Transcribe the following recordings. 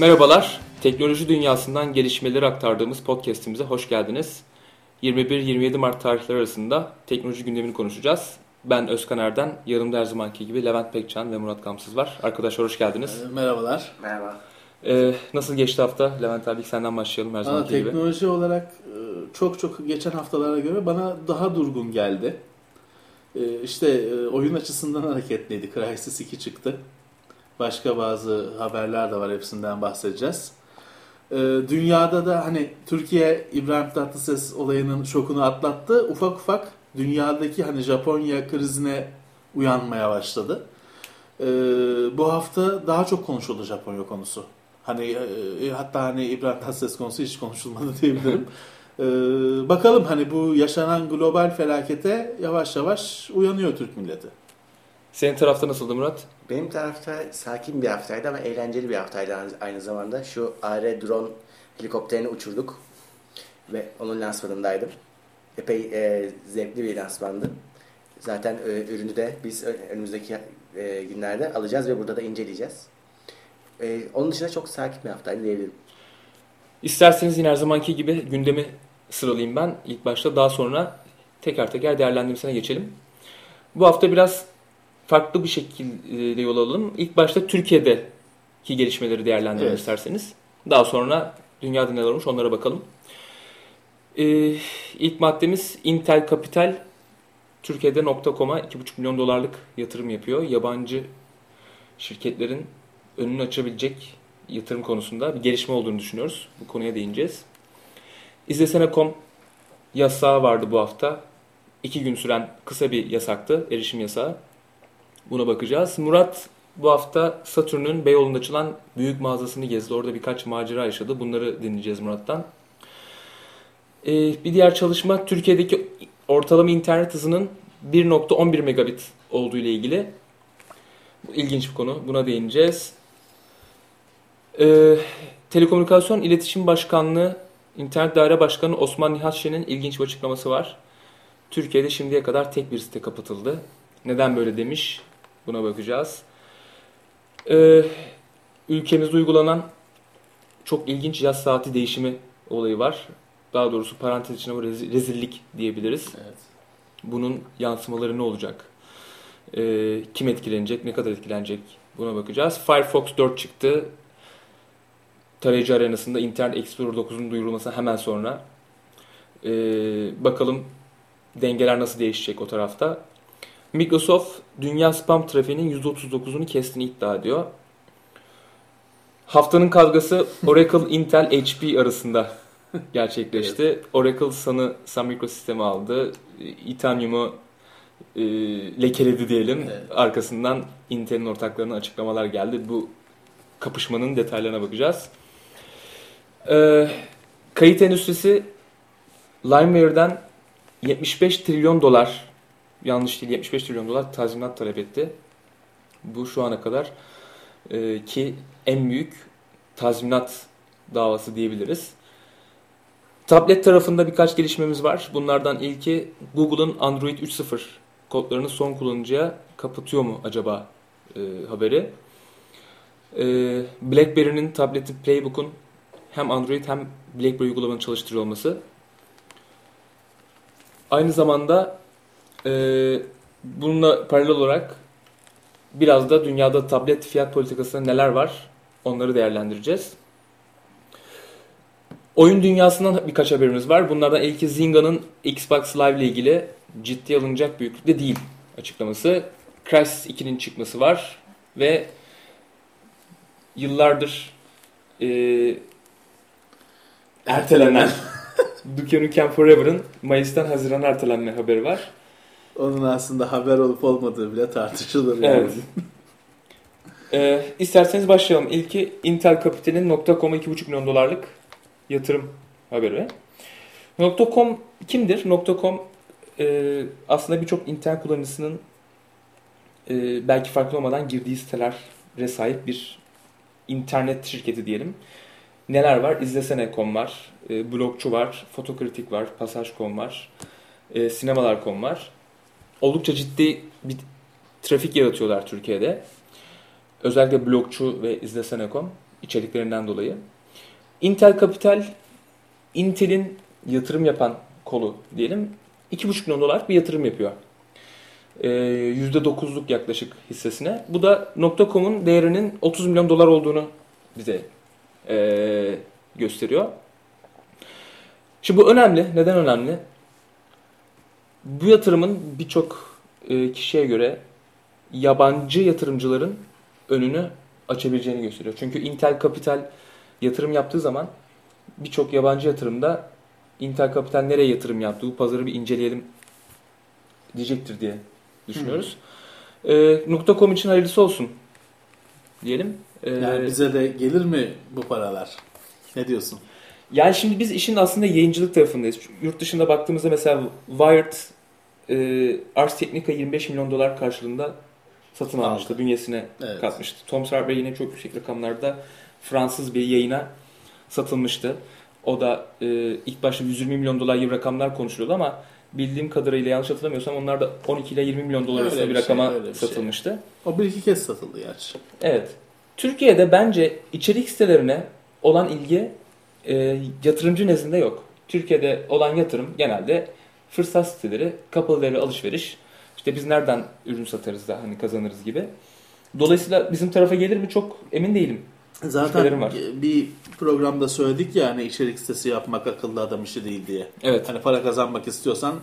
Merhabalar, teknoloji dünyasından gelişmeleri aktardığımız podcast'imize hoş geldiniz. 21-27 Mart tarihleri arasında teknoloji gündemini konuşacağız. Ben Özkan Erden, yanımda her zamanki gibi Levent Pekcan ve Murat Gamsız var. Arkadaşlar hoş geldiniz. Ee, merhabalar. Merhaba. Ee, nasıl geçti hafta? Levent abi senden başlayalım her zamanki gibi. Teknoloji olarak e, çok çok geçen haftalara göre bana daha durgun geldi. E, işte e, oyun açısından hareketliydi. Crysis 2 çıktı. Başka bazı haberler de var hepsinden bahsedeceğiz. Dünyada da hani Türkiye İbrahim Tatlıses olayının şokunu atlattı. Ufak ufak dünyadaki hani Japonya krizine uyanmaya başladı. Bu hafta daha çok konuşuldu Japonya konusu. Hani hatta hani İbrahim Tatlıses konusu hiç konuşulmadı diyebilirim. bakalım hani bu yaşanan global felakete yavaş yavaş uyanıyor Türk milleti. Senin tarafta nasıldı Murat? Benim tarafta sakin bir haftaydı ama eğlenceli bir haftaydı aynı zamanda. Şu AR drone helikopterini uçurduk ve onun lansmanındaydım. Epey e, zevkli bir lansmandı. Zaten e, ürünü de biz önümüzdeki e, günlerde alacağız ve burada da inceleyeceğiz. E, onun dışında çok sakin bir haftaydı diyebilirim. İsterseniz yine her zamanki gibi gündemi sıralayayım ben ilk başta. Daha sonra teker teker değerlendirmesine geçelim. Bu hafta biraz farklı bir şekilde yol alalım. İlk başta Türkiye'deki gelişmeleri değerlendirelim evet. isterseniz. Daha sonra dünyada neler olmuş onlara bakalım. Ee, ilk maddemiz Intel Capital Türkiye'de .com'a 2,5 milyon dolarlık yatırım yapıyor. Yabancı şirketlerin önünü açabilecek yatırım konusunda bir gelişme olduğunu düşünüyoruz. Bu konuya değineceğiz. İzlesene.com yasağı vardı bu hafta. İki gün süren kısa bir yasaktı, erişim yasağı. Buna bakacağız. Murat bu hafta Satürn'ün Beyoğlu'nda açılan büyük mağazasını gezdi. Orada birkaç macera yaşadı. Bunları dinleyeceğiz Murat'tan. Ee, bir diğer çalışma Türkiye'deki ortalama internet hızının 1.11 megabit olduğu ile ilgili. İlginç bir konu. Buna değineceğiz. Ee, Telekomünikasyon İletişim Başkanlığı İnternet Daire Başkanı Osman Nihat Şen'in ilginç bir açıklaması var. Türkiye'de şimdiye kadar tek bir site kapatıldı. Neden böyle demiş? Buna bakacağız. Ee, ülkemizde uygulanan çok ilginç yaz saati değişimi olayı var. Daha doğrusu parantez içine bu rezillik diyebiliriz. Evet. Bunun yansımaları ne olacak? Ee, kim etkilenecek? Ne kadar etkilenecek? Buna bakacağız. Firefox 4 çıktı. Tarayıcı arenasında Internet Explorer 9'un duyurulması hemen sonra. Ee, bakalım dengeler nasıl değişecek o tarafta. Microsoft dünya spam trafiğinin %39'unu kestiğini iddia ediyor. Haftanın kavgası Oracle, Intel, HP arasında gerçekleşti. evet. Oracle Sun'ı Sun Microsystem'i aldı. Itanium'u e, lekeledi diyelim. Evet. Arkasından Intel'in ortaklarına açıklamalar geldi. Bu kapışmanın detaylarına bakacağız. Ee, kayıt endüstrisi LimeWare'den 75 trilyon dolar yanlış değil 75 trilyon dolar tazminat talep etti. Bu şu ana kadar e, ki en büyük tazminat davası diyebiliriz. Tablet tarafında birkaç gelişmemiz var. Bunlardan ilki Google'ın Android 3.0 kodlarını son kullanıcıya kapatıyor mu acaba e, haberi. E, BlackBerry'nin tableti Playbook'un hem Android hem BlackBerry uygulamanın çalıştırıyor olması. Aynı zamanda e, bununla paralel olarak biraz da dünyada tablet fiyat politikasında neler var onları değerlendireceğiz. Oyun dünyasından birkaç haberimiz var. Bunlardan ilki Zinga'nın Xbox Live ile ilgili ciddi alınacak büyüklükte değil açıklaması. Crysis 2'nin çıkması var ve yıllardır e, ertelenen Duke Nukem Forever'ın Mayıs'tan Haziran'a ertelenme haberi var. Onun aslında haber olup olmadığı bile tartışılır. Yani. Evet. ee, isterseniz başlayalım. İlki Intel Capital'in .com'a 2,5 milyon dolarlık yatırım haberi. .com kimdir? .com e, aslında birçok internet kullanıcısının e, belki farklı olmadan girdiği sitelere sahip bir internet şirketi diyelim. Neler var? İzlesene.com var, e, blogçu var, fotokritik var, pasaj.com var, e, sinemalar.com var oldukça ciddi bir trafik yaratıyorlar Türkiye'de. Özellikle blogçu ve izlesene.com. içeriklerinden dolayı. Intel Capital, Intel'in yatırım yapan kolu diyelim 2,5 milyon dolar bir yatırım yapıyor. Ee, %9'luk yaklaşık hissesine. Bu da .com'un değerinin 30 milyon dolar olduğunu bize e, gösteriyor. Şimdi bu önemli. Neden önemli? Bu yatırımın birçok e, kişiye göre yabancı yatırımcıların önünü açabileceğini gösteriyor. Çünkü Intel Capital yatırım yaptığı zaman birçok yabancı yatırımda Intel Capital nereye yatırım yaptı, bu pazarı bir inceleyelim diyecektir diye düşünüyoruz. E, .com için hayırlısı olsun diyelim. E, Yani bize de gelir mi bu paralar? Ne diyorsun? Yani şimdi biz işin aslında yayıncılık tarafındayız. Yurt dışında baktığımızda mesela Wired e, Ars Technica 25 milyon dolar karşılığında satın almıştı. Bünyesine Evet. katmıştı. Tom Sawyer yine çok yüksek rakamlarda Fransız bir yayına satılmıştı. O da e, ilk başta 120 milyon dolar gibi rakamlar konuşuluyordu ama bildiğim kadarıyla yanlış hatırlamıyorsam onlar da 12 ile 20 milyon dolar arasında bir bir şey, rakama bir şey. satılmıştı. O bir iki kez satıldı gerçi. Evet. Türkiye'de bence içerik sitelerine olan ilgi e, yatırımcı nezdinde yok. Türkiye'de olan yatırım genelde fırsat siteleri, kapalı devre alışveriş. İşte biz nereden ürün satarız da hani kazanırız gibi. Dolayısıyla bizim tarafa gelir mi çok emin değilim. Zaten var. bir programda söyledik ya hani içerik sitesi yapmak akıllı adam işi değil diye. Evet. Hani para kazanmak istiyorsan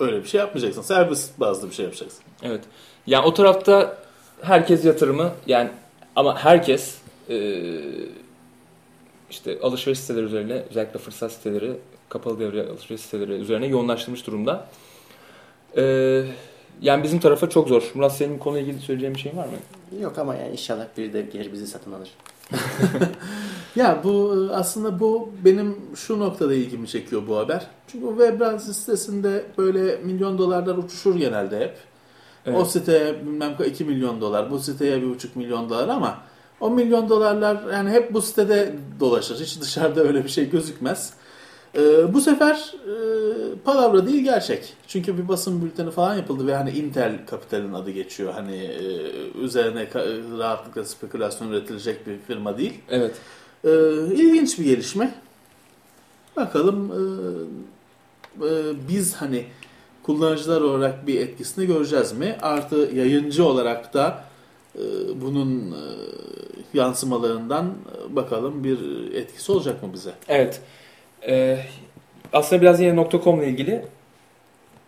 öyle bir şey yapmayacaksın. Servis bazlı bir şey yapacaksın. Evet. Yani o tarafta herkes yatırımı yani ama herkes e, işte alışveriş siteleri üzerine özellikle fırsat siteleri, kapalı devre alışveriş siteleri üzerine yoğunlaştırmış durumda. E, yani bizim tarafa çok zor. Murat senin konuyla ilgili söyleyeceğin bir şey var mı? Yok ama yani inşallah biri de gelir bizi satın alır. Ya bu aslında bu benim şu noktada ilgimi çekiyor bu haber. Çünkü Webbrowser sitesinde böyle milyon dolarlar uçuşur genelde hep. Evet. O siteye bilmem kaç 2 milyon dolar, bu siteye 1,5 milyon dolar ama o milyon dolarlar yani hep bu sitede dolaşır. Hiç dışarıda öyle bir şey gözükmez. Ee, bu sefer e, palavra değil gerçek. Çünkü bir basın bülteni falan yapıldı ve hani Intel Capital'in adı geçiyor. Hani e, üzerine rahatlıkla spekülasyon üretilecek bir firma değil. Evet. Ee, ilginç bir gelişme. Bakalım e, e, biz hani kullanıcılar olarak bir etkisini göreceğiz mi? Artı yayıncı olarak da e, bunun e, yansımalarından e, bakalım bir etkisi olacak mı bize? Evet. E, aslında biraz yine .com ile ilgili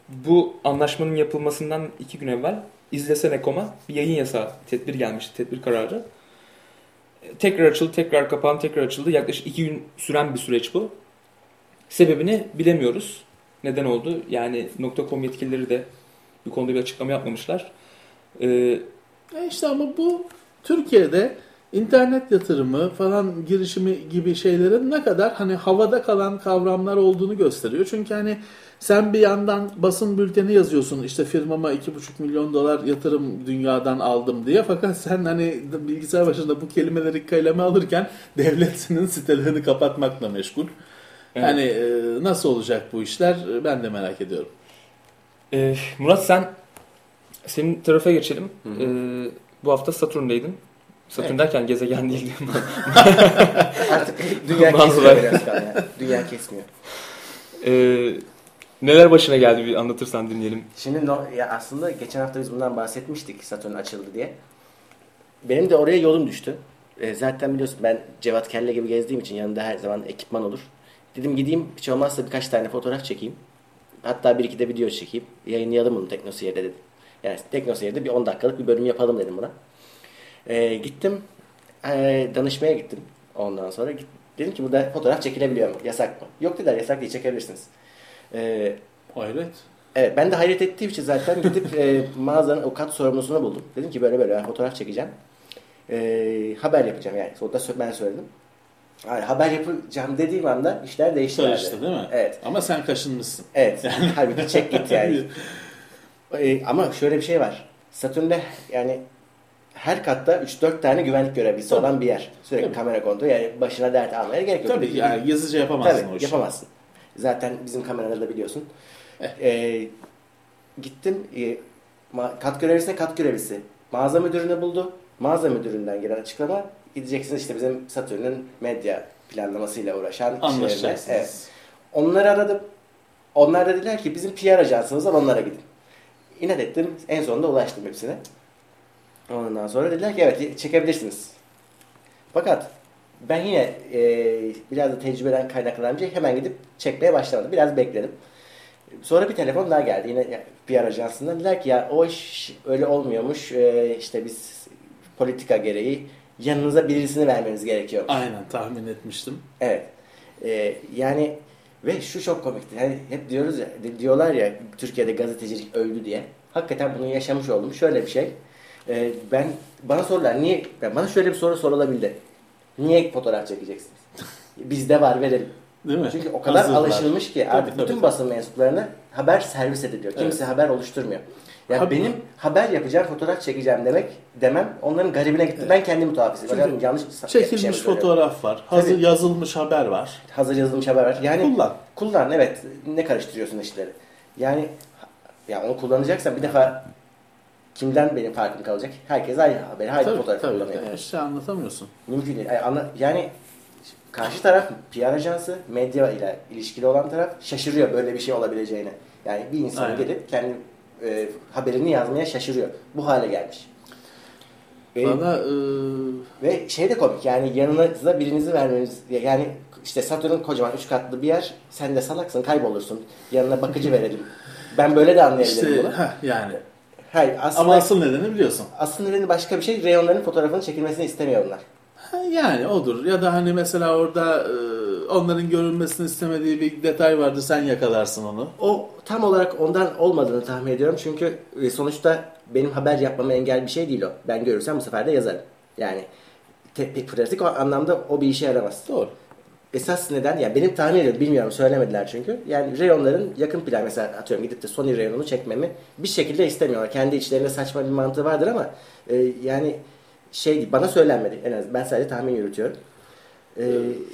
bu anlaşmanın yapılmasından iki gün evvel izlesene.com'a bir yayın yasağı tedbir gelmişti. Tedbir kararı. Tekrar açıldı, tekrar kapandı, tekrar açıldı. Yaklaşık iki gün süren bir süreç bu. Sebebini bilemiyoruz. Neden oldu? Yani .com yetkilileri de bu konuda bir açıklama yapmamışlar. Ee, E işte ama bu Türkiye'de internet yatırımı falan girişimi gibi şeylerin ne kadar hani havada kalan kavramlar olduğunu gösteriyor. Çünkü hani sen bir yandan basın bülteni yazıyorsun işte firmama 2,5 milyon dolar yatırım dünyadan aldım diye fakat sen hani bilgisayar başında bu kelimeleri kaleme alırken devlet senin sitelerini kapatmakla meşgul. Evet. Yani e, nasıl olacak bu işler ben de merak ediyorum. e, Murat sen senin tarafa geçelim. Hı hı. Ee, bu hafta Satürn'deydin. Satürn Evet. derken gezegen değil. Artık dünya kesmiyor biraz falan ya. Dünya kesmiyor. Ee, neler başına geldi bir anlatırsan dinleyelim. Şimdi no, ya aslında geçen hafta biz bundan bahsetmiştik Satürn açıldı diye. Benim de oraya yolum düştü. E, zaten biliyorsun ben Cevat Kelle gibi gezdiğim için yanında her zaman ekipman olur. Dedim gideyim hiç olmazsa birkaç tane fotoğraf çekeyim. Hatta bir iki de video çekeyim. Yayınlayalım bunu Teknoseyir'de dedim. Yani Teknoseyir'de bir 10 dakikalık bir bölüm yapalım dedim buna. E, gittim. e, danışmaya gittim. Ondan sonra git, dedim ki burada fotoğraf çekilebiliyor mu? Yasak mı? Yok dediler yasak değil çekebilirsiniz. E, Hayret. Evet ben de hayret ettiğim için zaten gidip e, mağazanın o kat sorumlusunu buldum. Dedim ki böyle böyle ben fotoğraf çekeceğim. E, haber yapacağım yani. Sö- ben söyledim. Yani haber yapacağım dediğim anda işler değişti. Karıştı değil mi? Evet. Ama sen kaşınmışsın. Evet. Halbuki çek git yani. E, ama şöyle bir şey var. Satürn'de yani her katta 3-4 tane güvenlik görevlisi Tabii. olan bir yer. Sürekli Tabii. kamera yani başına dert almaya gerek yok. Tabii yani gizlice yapamazsın Tabii o işi. yapamazsın. Zaten bizim kameraları da biliyorsun. Eh. Ee, gittim e, kat görevlisine kat görevlisi mağaza müdürünü buldu. Mağaza müdüründen gelen açıklama gideceksiniz işte bizim Satürn'ün medya planlamasıyla uğraşan. Anlaşacaksınız. Evet. Onları aradım. Onlar da dediler ki bizim PR ajansımız var onlara gidin. İnat ettim. En sonunda ulaştım hepsine. Ondan sonra dediler ki evet çekebilirsiniz. Fakat ben yine e, biraz da tecrübeden kaynaklanınca hemen gidip çekmeye başlamadım. Biraz bekledim. Sonra bir telefon daha geldi yine PR ajansından. Dediler ki ya o iş öyle olmuyormuş. E, işte biz politika gereği yanınıza birisini vermeniz gerekiyor. Aynen tahmin etmiştim. Evet. E, yani ve şu çok komikti. Hani hep diyoruz ya, diyorlar ya Türkiye'de gazetecilik öldü diye. Hakikaten bunu yaşamış oldum. Şöyle bir şey. E, ben bana sorular niye ben- bana şöyle bir soru sorulabildi. Niye fotoğraf çekeceksiniz? Bizde var verelim. Değil mi? Çünkü o kadar Hazırlar. alışılmış ki artık tabii, bütün tabii. basın mensuplarına haber servis ediliyor. Kimse haber oluşturmuyor. Ya Haber- benim haber yapacağım, fotoğraf çekeceğim demek demem onların garibine gitti. Ben kendimi tuhaf hissediyorum. Yanlış şey Çekilmiş söylüyorum? fotoğraf var. Hazır Tabii. yazılmış haber var. Hazır yazılmış haber var. Yani Kullan. Kullan evet. Ne karıştırıyorsun işleri? Yani ya onu kullanacaksan bir defa kimden benim farkım kalacak? Herkes aynı haberi, aynı Tabii fotoğrafı tabii. kullanıyor. Yani işte anlatamıyorsun. Mümkün değil. Yani, anla- yani karşı taraf PR ajansı, medya ile ilişkili olan taraf şaşırıyor böyle bir şey olabileceğine. Yani bir insan Aynen. gelip kendi e, haberini yazmaya şaşırıyor. Bu hale gelmiş. Ve, Bana e, ve şey de komik yani yanınıza birinizi vermeniz yani işte Satürn'ün kocaman üç katlı bir yer sen de salaksın kaybolursun yanına bakıcı verelim. Ben böyle de anlayabilirim işte bunu. heh, yani. Hayır aslında, Ama asıl nedeni biliyorsun. aslında nedeni başka bir şey reyonların fotoğrafının çekilmesini istemiyor onlar. Ha, Yani odur. Ya da hani mesela orada e, onların görülmesini istemediği bir detay vardı. Sen yakalarsın onu. O tam olarak ondan olmadığını tahmin ediyorum. Çünkü e, sonuçta benim haber yapmama engel bir şey değil o. Ben görürsem bu sefer de yazarım. Yani te- pratik anlamda o bir işe yaramaz. Doğru. Esas neden? Ya benim tahmin ediyorum bilmiyorum söylemediler çünkü. Yani reyonların yakın plan mesela atıyorum gidip de Sony reyonunu çekmemi bir şekilde istemiyorlar. Kendi içlerinde saçma bir mantığı vardır ama e, yani şey bana söylenmedi en azından. Ben sadece tahmin yürütüyorum. E,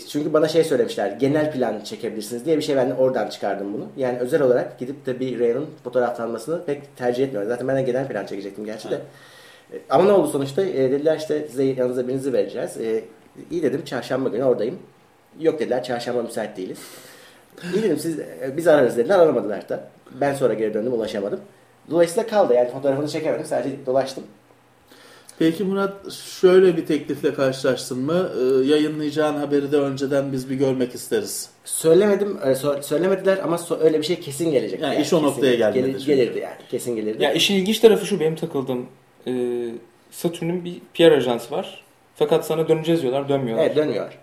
çünkü bana şey söylemişler. Genel plan çekebilirsiniz diye bir şey ben de oradan çıkardım bunu. Yani özel olarak gidip de bir reyonun fotoğraflanmasını pek tercih etmiyorum. Zaten ben de genel plan çekecektim gerçi de. E, Ama ne oldu sonuçta? E, dediler işte size yanınıza birinizi vereceğiz. E, iyi dedim çarşamba günü oradayım. Yok dediler çarşamba müsait değiliz. İyi dedim siz e, biz ararız dediler aramadılar da. Ben sonra geri döndüm ulaşamadım. Dolayısıyla kaldı yani fotoğrafını çekemedim sadece dolaştım. Peki Murat şöyle bir teklifle karşılaştın mı? E, yayınlayacağın haberi de önceden biz bir görmek isteriz. Söylemedim, e, so- söylemediler ama so- öyle bir şey kesin gelecek. Yani iş o noktaya gelmedi gelir- çünkü. gelirdi yani kesin gelirdi. Ya işin ilginç tarafı şu benim takıldığım. E, Satürn'ün bir PR ajansı var. Fakat sana döneceğiz diyorlar, dönmüyorlar. Evet dönmüyor.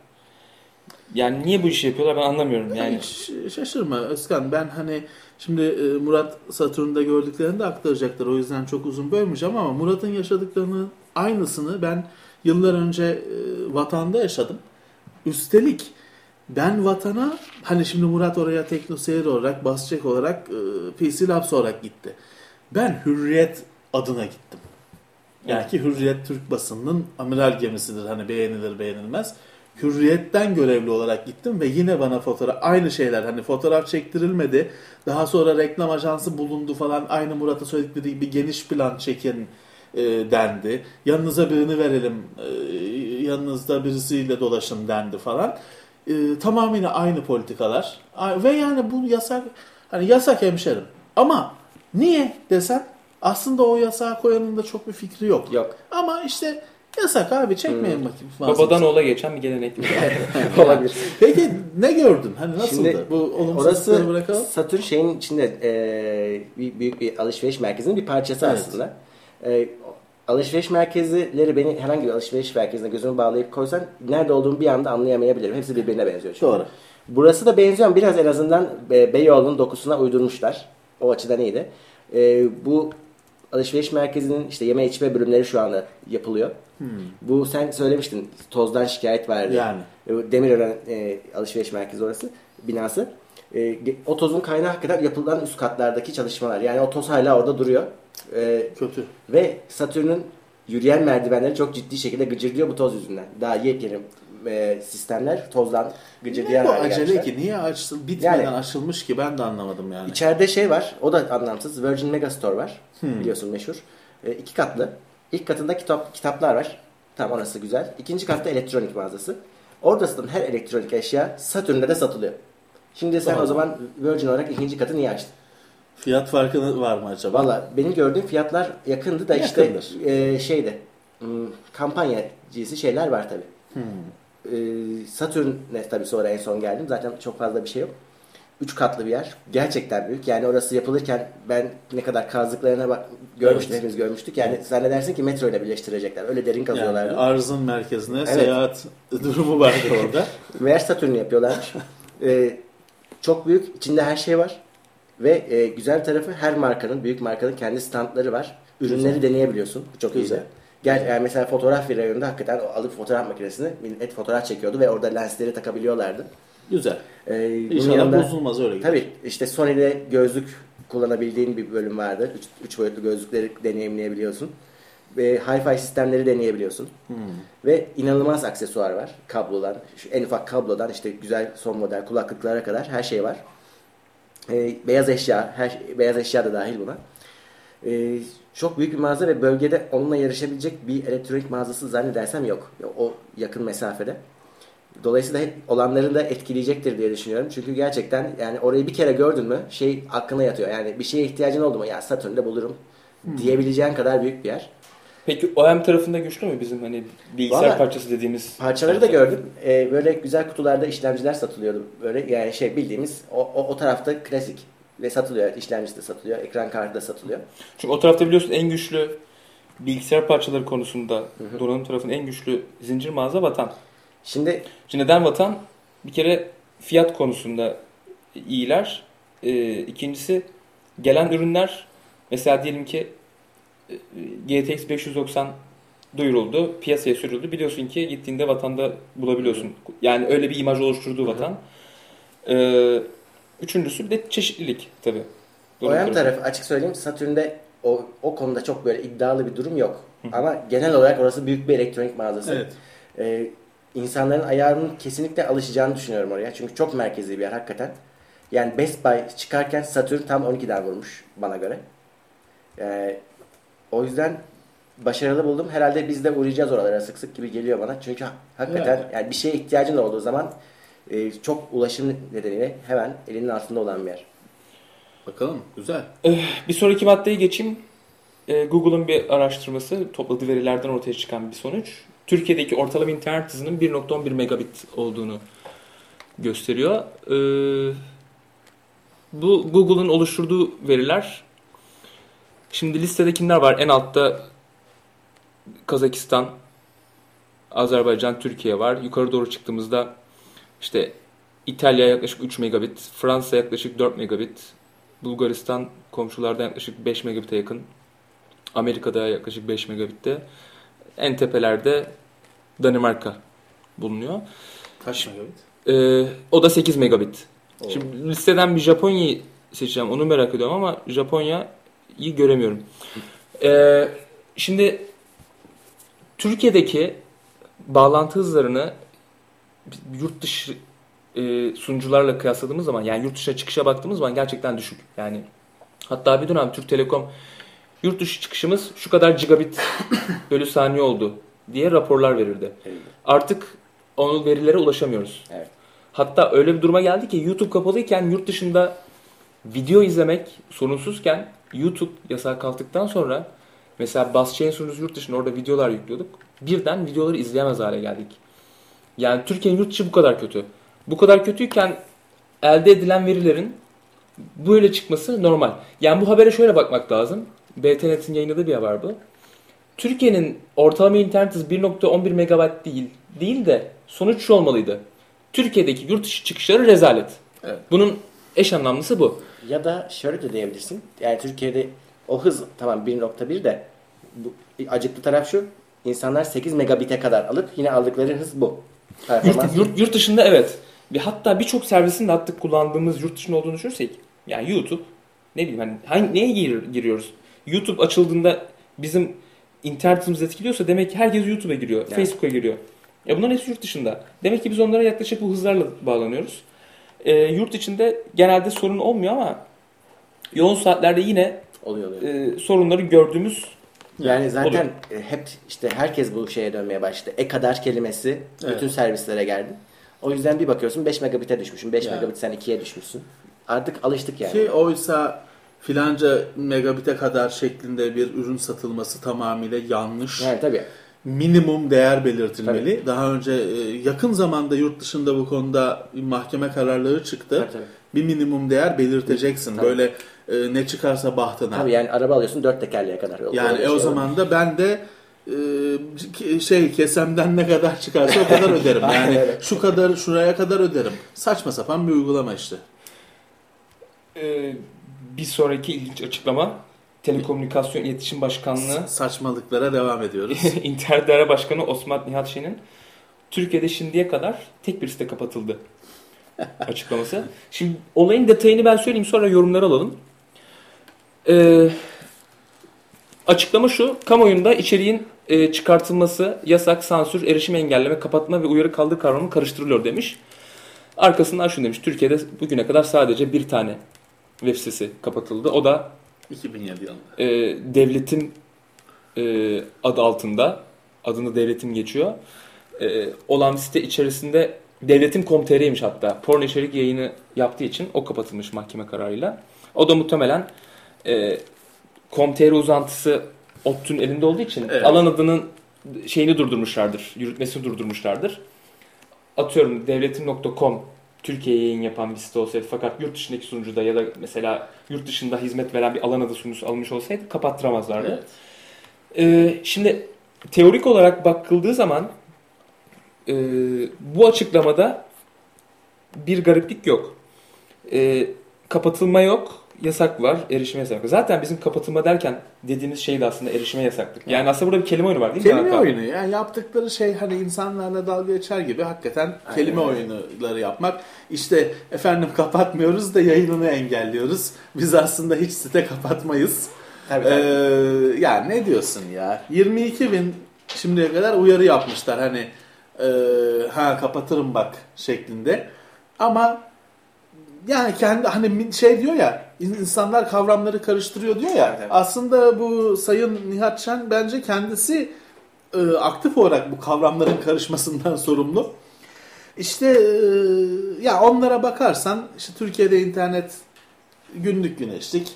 Yani niye bu işi yapıyorlar ben anlamıyorum. Yani Hiç şaşırma Özkan. Ben hani şimdi e, Murat Satürn'de gördüklerini de aktaracaktır. O yüzden çok uzun bölmeyeceğim ama Murat'ın yaşadıklarının aynısını ben yıllar önce e, vatanda yaşadım. Üstelik ben vatana hani şimdi Murat oraya teknoseyir olarak, basacak olarak, e, PC Labs olarak gitti. Ben Hürriyet adına gittim. Yani ki Hürriyet Türk basınının amiral gemisidir. Hani beğenilir beğenilmez. Hürriyet'ten görevli olarak gittim ve yine bana fotoğraf aynı şeyler hani fotoğraf çektirilmedi. Daha sonra reklam ajansı bulundu falan aynı Murat'a söyledikleri gibi geniş plan çekin e, dendi. Yanınıza birini verelim. e, yanınızda birisiyle dolaşın dendi falan. E, tamamıyla aynı politikalar. A- Ve yani bu yasak hani yasak hemşerim. Ama niye desen aslında o yasağı koyanın da çok bir fikri yok. Yok. Ama işte yasak abi çekmeyin Hmm. bakayım. babadan oğula geçen bir gelenek. Olabilir. Peki ne gördün? Hani nasıldı? Şimdi Bu olumsuz Orası hisleri bırakalım. Satürn şeyin içinde e, bir, büyük bir alışveriş merkezinin bir parçası Evet. aslında. E, alışveriş merkezleri beni herhangi bir alışveriş merkezine gözümü bağlayıp koysan nerede olduğumu bir anda anlayamayabilirim. Hepsi birbirine benziyor çünkü. Doğru. Burası da benziyor ama biraz en azından e, Beyoğlu'nun dokusuna uydurmuşlar. O açıdan iyiydi. E, bu alışveriş merkezinin işte yeme içme bölümleri şu anda yapılıyor. Bu sen söylemiştin tozdan şikayet vardı. Yani. E, Demirören e, alışveriş merkezi orası binası. E, o tozun kaynağı hakikaten yapılan üst katlardaki çalışmalar. Yani o toz hala orada duruyor. E, Kötü. ve Satürn'ün yürüyen merdivenleri çok ciddi şekilde gıcırdıyor bu toz yüzünden. Daha yepyeni e, sistemler tozdan gıcırdayan Niye bu acele gelmişler. ki? Niye açsın, bitmeden Yani- açılmış ki ben de anlamadım yani. İçeride şey var, o da anlamsız. Virgin Megastore var. Hmm. Biliyorsun meşhur. E, iki katlı. İlk katında kitap kitaplar var. Tamam orası güzel. İkinci katta elektronik mağazası. Orada satılan her elektronik eşya Satürn'de de satılıyor. Şimdi sen Tamam. o zaman Virgin olarak ikinci katı niye açtın? Fiyat farkı var mı acaba? Valla benim gördüğüm fiyatlar yakındı da Yakındır. işte e, şeyde hmm, kampanya cinsi şeyler var tabi. Hmm. E, Satürn'e tabi sonra en son geldim. Zaten çok fazla bir şey yok. Üç katlı bir yer. Gerçekten büyük. Yani orası yapılırken ben ne kadar kazdıklarına bak görmüştüm. Evet. Hepimiz görmüştük. Yani zannedersin ki metro ile birleştirecekler. Öyle derin kazıyorlardı. Yani arzın merkezine Evet. seyahat durumu vardı orada. Meğer Satürn yapıyorlarmış. Ee, çok büyük. içinde her şey var. Ve e, güzel tarafı her markanın, büyük markanın kendi standları var. Ürünleri deneyebiliyorsun. Bu çok Güzel. iyi. Gel, yani mesela fotoğraf reyonunda hakikaten o alıp fotoğraf makinesini millet fotoğraf çekiyordu ve orada lensleri takabiliyorlardı. Güzel. Ee, İnşallah yanında- bozulmaz öyle gider. Tabii işte Sony'de gözlük kullanabildiğin bir bölüm vardı. Üç, üç boyutlu gözlükleri deneyimleyebiliyorsun. Ve Hi-Fi sistemleri deneyebiliyorsun. Hmm. Ve inanılmaz aksesuar var. Kablodan, şu en ufak kablodan işte güzel son model kulaklıklara kadar her şey var. Ee, beyaz eşya, her beyaz eşya da dahil buna. Ee, çok büyük bir mağaza ve bölgede onunla yarışabilecek bir elektronik mağazası zannedersem yok. O yakın mesafede. Dolayısıyla hep olanları da etkileyecektir diye düşünüyorum. Çünkü gerçekten yani orayı bir kere gördün mü şey aklına yatıyor. Yani bir şeye ihtiyacın oldu mu ya Satürn'de bulurum diyebileceğin kadar büyük bir yer. Peki OEM tarafında güçlü mü bizim hani bilgisayar Valla- parçası dediğimiz? Parçaları da gördüm. Ee, böyle güzel kutularda işlemciler satılıyordu. Böyle yani şey bildiğimiz o, o, o tarafta klasik ve satılıyor. İşlemcisi de satılıyor. Ekran kartı da satılıyor. Çünkü o tarafta biliyorsun en güçlü bilgisayar parçaları konusunda donanım tarafının en güçlü zincir mağaza Vatan. Şimdi Şimdi neden Vatan? Bir kere fiyat konusunda iyiler. Ee, ikincisi gelen ürünler mesela diyelim ki GTX 590 duyuruldu, piyasaya sürüldü. Biliyorsun ki gittiğinde vatanda bulabiliyorsun. Yani öyle bir imaj oluşturduğu vatan. Ee, üçüncüsü bir de çeşitlilik tabii. Donanım OEM tarafı. tarafı açık söyleyeyim Satürn'de o, o konuda çok böyle iddialı bir durum yok. Ama genel olarak orası büyük bir elektronik mağazası. Evet. Ee, insanların ayağının kesinlikle alışacağını düşünüyorum oraya. Çünkü çok merkezi bir yer hakikaten. Yani Best Buy çıkarken Saturn tam 12'den vurmuş bana göre. Ee, o yüzden başarılı buldum. Herhalde biz de uğrayacağız oralara sık sık gibi geliyor bana. Çünkü ha- hakikaten Evet. yani bir şeye ihtiyacın olduğu zaman e, çok ulaşım nedeniyle hemen elinin altında olan bir yer. Bakalım. Güzel. Bir sonraki maddeye geçeyim. Ee, Google'ın bir araştırması topladığı verilerden ortaya çıkan bir sonuç. Türkiye'deki ortalama internet hızının 1.11 megabit olduğunu gösteriyor. Ee, bu Google'ın oluşturduğu veriler. Şimdi listede kimler var? En altta Kazakistan, Azerbaycan, Türkiye var. Yukarı doğru çıktığımızda işte İtalya yaklaşık 3 megabit, Fransa yaklaşık 4 megabit, Bulgaristan komşularda yaklaşık 5 megabit'e yakın. Amerika'da yaklaşık 5 megabitte. En tepelerde Danimarka bulunuyor. Kaç megabit? Ee, o da 8 megabit. Oo. Şimdi listeden bir Japonya'yı seçeceğim. Onu merak ediyorum ama Japonya'yı göremiyorum. Ee, şimdi Türkiye'deki bağlantı hızlarını yurt dışı e, sunucularla kıyasladığımız zaman yani yurt dışına çıkışa baktığımız zaman gerçekten düşük. Yani hatta bir dönem Türk Telekom yurt dışı çıkışımız şu kadar gigabit bölü saniye oldu diye raporlar verirdi. Artık o verilere ulaşamıyoruz. Evet. Hatta öyle bir duruma geldi ki YouTube kapalıyken yurt dışında video izlemek sorunsuzken YouTube yasak kalktıktan sonra mesela Baschain sunucusu yurt dışında orada videolar yüklüyorduk. Birden videoları izleyemez hale geldik. Yani Türkiye'nin yurt dışı bu kadar kötü. Bu kadar kötüyken elde edilen verilerin böyle çıkması normal. Yani bu habere şöyle bakmak lazım. BTNet'in yayınladığı bir haber bu. Türkiye'nin ortalama internet hızı 1.11 megabayt değil, değil de sonuç şu olmalıydı. Türkiye'deki yurt dışı çıkışları rezalet. Evet. Bunun eş anlamlısı bu. Ya da şöyle de diyebilirsin. Yani Türkiye'de o hız tamam 1.1 de bu, acıklı taraf şu. İnsanlar 8 megabit'e kadar alıp yine aldıkları hız bu. Yurt, yurt, yurt dışında evet. Bir hatta birçok servisin de artık kullandığımız yurt dışında olduğunu düşünürsek yani YouTube ne bileyim hani hangi, neye gir, giriyoruz? YouTube açıldığında bizim internetimiz etkiliyorsa demek ki herkes YouTube'a giriyor, Yani. Facebook'a giriyor. Ya bunların hepsi yurt dışında. Demek ki biz onlara yaklaşık bu hızlarla bağlanıyoruz. Ee, yurt içinde genelde sorun olmuyor ama yoğun saatlerde yine oluyor oluyor. e, sorunları gördüğümüz Yani zaten Oluyor. e, hep işte herkes bu şeye dönmeye başladı. E kadar kelimesi Evet. bütün servislere geldi. O yüzden bir bakıyorsun 5 megabit'e düşmüşsün. 5 Yani. megabit sen 2'ye düşmüşsün. Artık alıştık yani. Ki oysa filanca megabite kadar şeklinde bir ürün satılması tamamıyla yanlış. Yani tabii. Minimum değer belirtilmeli. Daha önce e, yakın zamanda yurt dışında bu konuda mahkeme kararları çıktı. Tabii, tabii. Bir minimum değer belirteceksin. Tabii. Böyle e, ne çıkarsa bahtına. Tabii yani araba alıyorsun 4 tekerleğe kadar. yol. Yani e, o şey zaman da ben de e, şey kesemden ne kadar çıkarsa o kadar öderim. Yani şu kadar şuraya kadar öderim. Saçma sapan bir uygulama işte. Ee, bir sonraki ilginç açıklama Telekomünikasyon İletişim Başkanlığı Saçmalıklara devam ediyoruz. İnternet Daire Başkanı Osman Nihat Şen'in Türkiye'de şimdiye kadar tek bir site kapatıldı açıklaması. Şimdi olayın detayını ben söyleyeyim sonra yorumları alalım. Ee, açıklama şu. Kamuoyunda içeriğin e, çıkartılması, yasak, sansür, erişim engelleme, kapatma ve uyarı kaldığı kavramı karıştırılıyor demiş. Arkasından şunu demiş. Türkiye'de bugüne kadar sadece bir tane web sitesi kapatıldı. O da 2007 yılında. e, devletim e, adı altında adını devletim geçiyor. E, olan site içerisinde devletim.com.tr'ymiş hatta. Porno içerik yayını yaptığı için o kapatılmış mahkeme kararıyla. O da muhtemelen e, .com.tr uzantısı ODTÜ'nün elinde olduğu için Evet. alan adının şeyini durdurmuşlardır. Yürütmesini durdurmuşlardır. Atıyorum devletim.com Türkiye'ye yayın yapan bir site olsaydı fakat yurt dışındaki sunucuda ya da mesela yurt dışında hizmet veren bir alan adı sunucusu alınmış olsaydı kapattıramazlardı. Evet. Ee, şimdi teorik olarak bakıldığı zaman e, bu açıklamada bir gariplik yok. E, kapatılma yok, yasak var, erişime yasak. Zaten bizim kapatılma derken dediğimiz şey de aslında erişime yasaktık. Yani aslında burada bir kelime oyunu var değil mi? Kelime Hakan? oyunu. Yani yaptıkları şey hani insanlarla dalga geçer gibi hakikaten kelime öyle. oyunları yapmak. İşte efendim kapatmıyoruz da yayınını engelliyoruz. Biz aslında hiç site kapatmayız. Tabii, Ee, tabii. yani ne diyorsun ya? 22 bin şimdiye kadar uyarı yapmışlar hani e, ha kapatırım bak şeklinde. Ama yani kendi hani şey diyor ya insanlar kavramları karıştırıyor diyor ya. Evet. Aslında bu Sayın Nihat Şen bence kendisi e, aktif olarak bu kavramların karışmasından sorumlu. İşte e, ya onlara bakarsan işte Türkiye'de internet günlük güneşlik.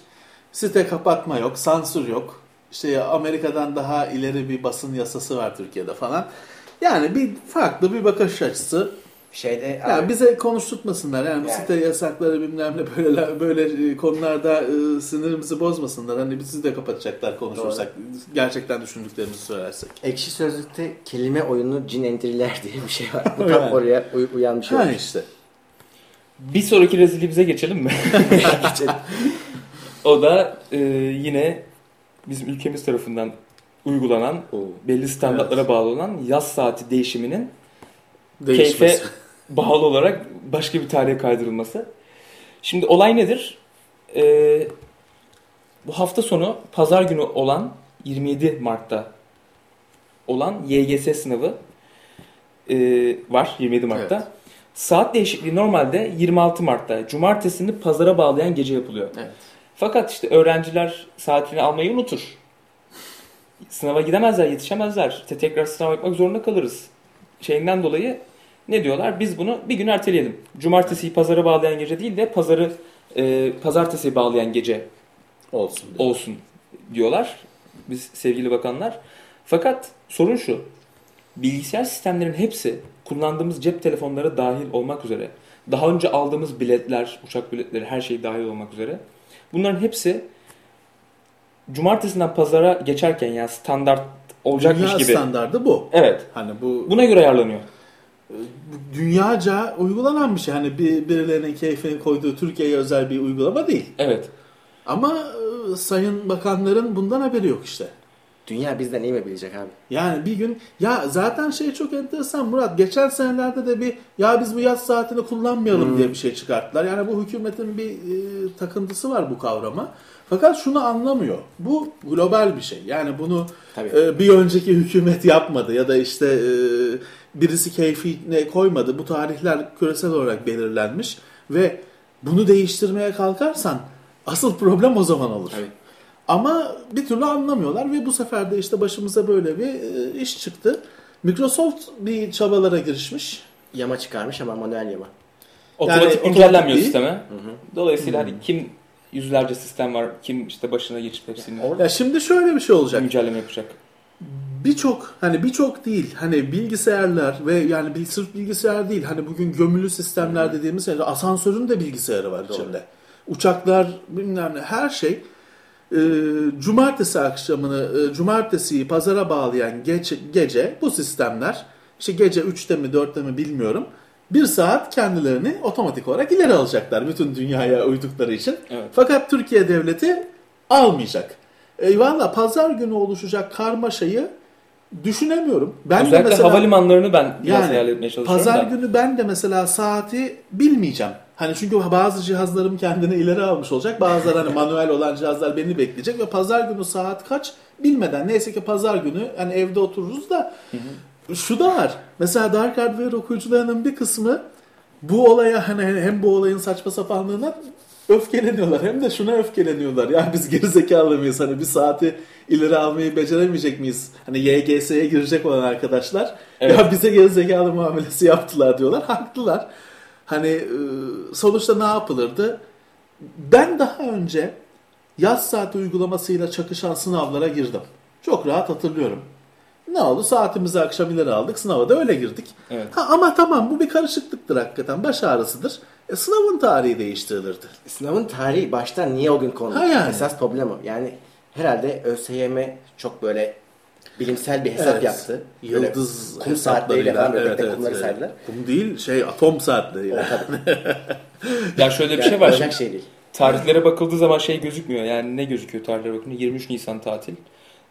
Site kapatma yok, sansür yok. İşte Amerika'dan daha ileri bir basın yasası var Türkiye'de falan. Yani bir farklı bir bakış açısı. Şeyde Yani abi, bize konuşturtmasınlar. Yani bu Yani. site yasakları bilmem ne böyle böyle e, konularda e, sinirimizi bozmasınlar. Hani bizi de kapatacaklar konuşursak. Gerçekten düşündüklerimizi söylersek. ekşi sözlükte kelime oyunu cin endiriler diye bir şey var. Bu tam Yani. oraya uy- uyan bir şey. Ha olmuş. işte. Bir sonraki rezilliğimize geçelim mi? Geçelim. o da e, yine bizim ülkemiz tarafından uygulanan belli standartlara bağlı olan yaz saati değişiminin Değişmesi. keyfe bağlı olarak başka bir tarihe kaydırılması. Şimdi olay nedir? Ee, bu hafta sonu pazar günü olan 27 Mart'ta olan YGS sınavı e, var 27 Mart'ta. Evet. Saat değişikliği normalde 26 Mart'ta. Cumartesini pazara bağlayan gece yapılıyor. Evet. Fakat işte öğrenciler saatini almayı unutur. Sınava gidemezler, yetişemezler. İşte tekrar sınav yapmak zorunda kalırız. Şeyinden dolayı ne diyorlar? Biz bunu bir gün erteleyelim. Cumartesiyi pazara bağlayan gece değil de pazarı e, pazartesiye bağlayan gece Olsun. diyor. olsun diyorlar. Biz sevgili bakanlar. Fakat sorun şu. Bilgisayar sistemlerin hepsi kullandığımız cep telefonları dahil olmak üzere. Daha önce aldığımız biletler, uçak biletleri her şey dahil olmak üzere. Bunların hepsi cumartesinden pazara geçerken yani standart olacakmış Dünya gibi. standardı bu. Evet. Hani bu Buna göre ayarlanıyor. Dünyaca uygulanan bir şey. Hani bir, birilerinin keyfini koyduğu Türkiye'ye özel bir uygulama değil. Evet. Ama e, sayın bakanların bundan haberi yok işte. Dünya bizden iyi mi bilecek abi? Yani bir gün ya zaten şey çok enteresan Murat. Geçen senelerde de bir ya biz bu yaz saatini kullanmayalım Hmm. diye bir şey çıkarttılar. Yani bu hükümetin bir e, takıntısı var bu kavrama. Fakat şunu anlamıyor. Bu global bir şey. Yani bunu Tabii. e, bir önceki hükümet yapmadı ya da işte e, birisi keyfine koymadı. Bu tarihler küresel olarak belirlenmiş ve bunu değiştirmeye kalkarsan asıl problem o zaman olur. Tabii. Ama bir türlü anlamıyorlar ve bu sefer de işte başımıza böyle bir e, iş çıktı. Microsoft bir çabalara girişmiş. Yama çıkarmış ama manuel yama. Otomatik otomatik güncellenmiyor sisteme. Dolayısıyla hani kim yüzlerce sistem var, kim işte başına geçip hepsini Ya şimdi şöyle bir şey olacak. güncelleme yapacak. Birçok hani birçok değil hani bilgisayarlar ve yani sırf bilgisayar değil hani bugün gömülü sistemler dediğimiz yani asansörün de bilgisayarı var Doğru. içinde. Uçaklar bilmem ne her şey e, cumartesi akşamını e, cumartesiyi pazara bağlayan gece, gece bu sistemler işte gece 3'te mi 4'te mi bilmiyorum bir saat kendilerini otomatik olarak ileri alacaklar bütün dünyaya uydukları için. Evet. Fakat Türkiye devleti almayacak. Eyvallah pazar günü oluşacak karmaşayı düşünemiyorum. Ben de Özellikle mesela havalimanlarını ben biraz Yani, hayal etmeye çalışıyorum pazar da. günü ben de mesela saati bilmeyeceğim. Hani çünkü bazı cihazlarım kendini ileri almış olacak. Bazıları hani manuel olan cihazlar beni bekleyecek ve pazar günü saat kaç bilmeden neyse ki pazar günü hani evde otururuz da şu da var. Mesela Dark Hardware okuyucularının bir kısmı bu olaya hani hem bu olayın saçma sapanlığına öfkeleniyorlar hem de şuna öfkeleniyorlar. Ya biz gerizekalı mıyız? Hani bir saati ileri almayı beceremeyecek miyiz? Hani YGS'ye girecek olan arkadaşlar Evet. ya bize gerizekalı muamelesi yaptılar diyorlar. Haklılar. Hani e, sonuçta ne yapılırdı? Ben daha önce yaz saati uygulamasıyla çakışan sınavlara girdim. Çok rahat hatırlıyorum. Ne oldu? Saatimizi akşam ileri aldık. Sınava da öyle girdik. Evet. Ha, ama tamam bu bir karışıklıktır hakikaten. Baş ağrısıdır. E, sınavın tarihi değiştirilirdi. Sınavın tarihi baştan niye o gün kondu? Ha yani. Esas problem o. Yani herhalde ÖSYM çok böyle bilimsel bir hesap Evet. yaptı. Böyle Yıldız kum saatleriyle falan böyle evet, evet, kumları evet. saydılar. Kum değil şey atom saatleriyle. O tabii. Ya şöyle bir Yani şey var. olacak şey değil. tarihlere bakıldığı zaman şey gözükmüyor. Yani ne gözüküyor tarihlere bakınca? 23 Nisan tatil,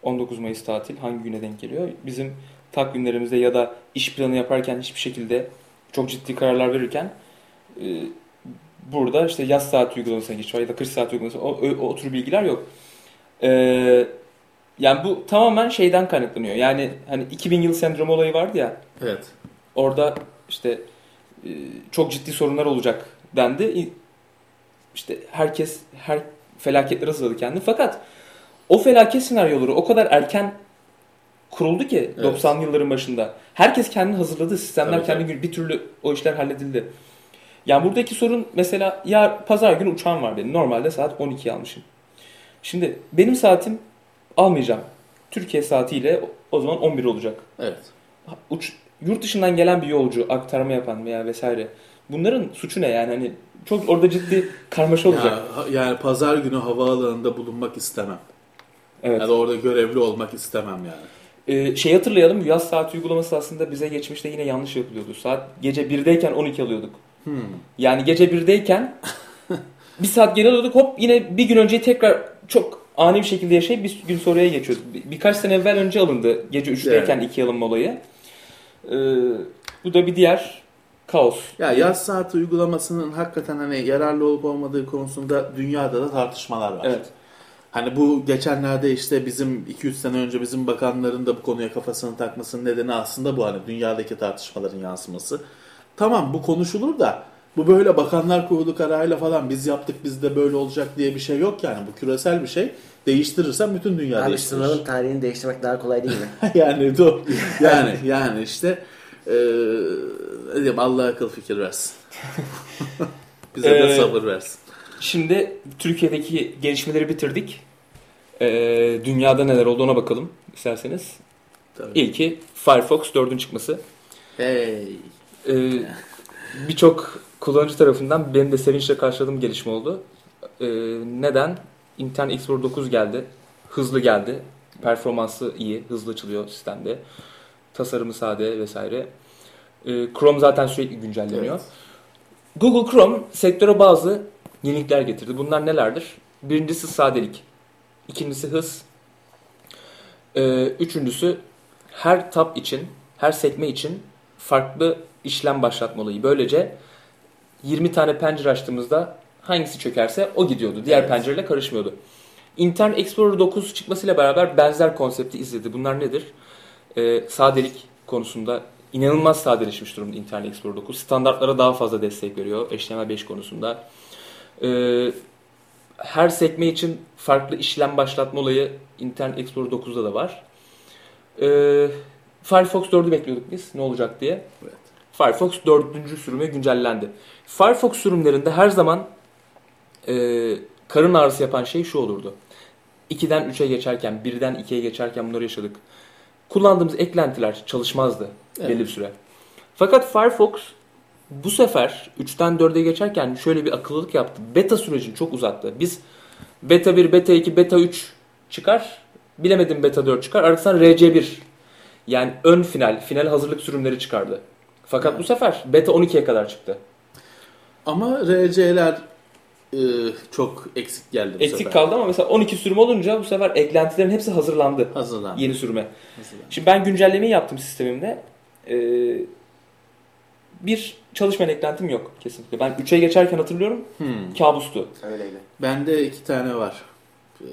19 Mayıs tatil hangi güne denk geliyor? Bizim takvimlerimizde ya da iş planı yaparken hiçbir şekilde çok ciddi kararlar verirken e, burada işte yaz saati uygulamasına geçiyor ya da kış saati uygulaması o, o, o tür bilgiler yok. E, yani bu tamamen şeyden kaynaklanıyor. Yani hani 2000 yıl sendromu olayı vardı ya. Evet. Orada işte e, çok ciddi sorunlar olacak dendi. İşte herkes her felaketlere hazırladı kendini. Fakat o felaket senaryoları o kadar erken kuruldu ki Evet. 90'lı yılların başında. Herkes kendini hazırladı. Sistemler Tabii, kendi bir türlü o işler halledildi. Yani buradaki sorun mesela ya pazar günü uçağım var benim. Normalde saat 12'ye almışım. Şimdi benim saatim almayacağım. Türkiye saatiyle o zaman 11 olacak Evet. uç, yurt dışından gelen bir yolcu aktarma yapan veya vesaire bunların suçu ne yani hani çok orada ciddi karmaşa olacak. Ya, yani pazar günü havaalanında bulunmak istemem. Evet. Ya da orada görevli olmak istemem yani. Ee, şey hatırlayalım yaz saat uygulaması aslında bize geçmişte yine yanlış yapılıyordu. Saat gece 1'deyken 12 alıyorduk. Hmm. Yani gece 1'deyken bir saat geri alıyorduk hop yine bir gün önce tekrar çok ani bir şekilde yaşayıp bir gün sonraya geçiyorduk. Bir- birkaç sene evvel önce alındı gece 3'teyken 2 alınma olayı. Ee, bu da bir diğer kaos. Ya yaz saati uygulamasının hakikaten hani yararlı olup olmadığı konusunda dünyada da tartışmalar var. Evet. Hani bu geçenlerde işte bizim 2-3 sene önce bizim bakanların da bu konuya kafasını takmasının nedeni aslında bu hani dünyadaki tartışmaların yansıması. Tamam bu konuşulur da bu böyle bakanlar kurulu kararıyla falan biz yaptık biz de böyle olacak diye bir şey yok yani. Bu küresel bir şey. Değiştirirsen bütün dünya Abi değiştirir. sınavın tarihini değiştirmek daha kolay değil mi? yani dur. Yani yani işte eee ne diyeyim Allah akıl fikir versin. Bize de Ee, sabır versin. Şimdi Türkiye'deki gelişmeleri bitirdik. Ee, dünyada neler olduğuna bakalım isterseniz. Tabii. İlki Firefox 4'ün çıkması. Hey. Ee, Birçok kullanıcı tarafından benim de sevinçle karşıladığım gelişme oldu. Ee, neden? Internet Explorer 9 geldi. Hızlı geldi. Performansı iyi. Hızlı açılıyor sistemde. Tasarımı sade vesaire. Ee, Chrome zaten sürekli güncelleniyor. Evet. Google Chrome sektöre bazı yenilikler getirdi. Bunlar nelerdir? Birincisi sadelik. İkincisi hız. Ee, üçüncüsü her tab için, her sekme için farklı işlem başlatma olayı. Böylece 20 tane pencere açtığımızda hangisi çökerse o gidiyordu. Diğer Evet. pencereyle karışmıyordu. Internet Explorer 9 çıkmasıyla beraber benzer konsepti izledi. Bunlar nedir? Ee, sadelik konusunda inanılmaz sadeleşmiş durumda Internet Explorer 9. Standartlara daha fazla destek veriyor HTML5 konusunda. Ee, her sekme için farklı işlem başlatma olayı Internet Explorer 9'da da var. Ee, Firefox 4'ü bekliyorduk biz ne olacak diye. Evet. Firefox 4. sürüme güncellendi. Firefox sürümlerinde her zaman e, karın ağrısı yapan şey şu olurdu. 2'den 3'e geçerken, 1'den 2'ye geçerken bunları yaşadık. Kullandığımız eklentiler çalışmazdı Evet. belli bir süre. Fakat Firefox bu sefer 3'ten 4'e geçerken şöyle bir akıllılık yaptı. Beta sürecini çok uzattı. Biz beta 1, beta 2, beta 3 çıkar. Bilemedim beta 4 çıkar. Arkasından RC1 yani ön final, final hazırlık sürümleri çıkardı. Fakat Evet. bu sefer beta 12'ye kadar çıktı. Ama RC'ler e, çok eksik geldi bu Eksik sefer. kaldı ama mesela 12 sürüm olunca bu sefer eklentilerin hepsi hazırlandı. Hazırlandı. Yeni sürüme. Hazırlandı. Şimdi ben güncellemeyi yaptım sistemimde. Ee, bir çalışmayan eklentim yok kesinlikle. Ben 3'e geçerken hatırlıyorum Hmm. kabustu. Öyleydi. Bende iki tane var. Ee,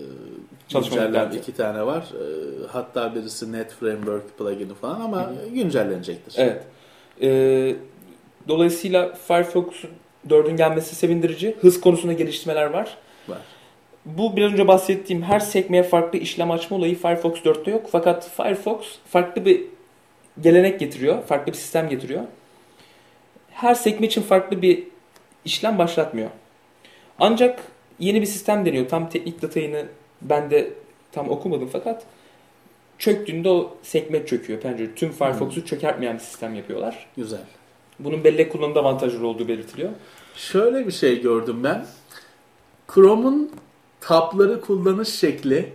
Çalışma iki tane var. Ee, hatta birisi Net Framework plugin'i falan ama güncellenecektir. Evet. Ee, dolayısıyla Firefox 4'ün gelmesi sevindirici. Hız konusunda geliştirmeler var. Var. Bu biraz önce bahsettiğim her sekmeye farklı işlem açma olayı Firefox 4'te yok. Fakat Firefox farklı bir gelenek getiriyor. Farklı bir sistem getiriyor. Her sekme için farklı bir işlem başlatmıyor. Ancak yeni bir sistem deniyor. Tam teknik detayını ben de tam okumadım fakat çöktüğünde o sekme çöküyor pencere. Tüm Firefox'u çökertmeyen bir sistem yapıyorlar. Güzel. Bunun bellek kullanımda avantajlı olduğu belirtiliyor. Şöyle bir şey gördüm ben. Chrome'un tabları kullanış şekli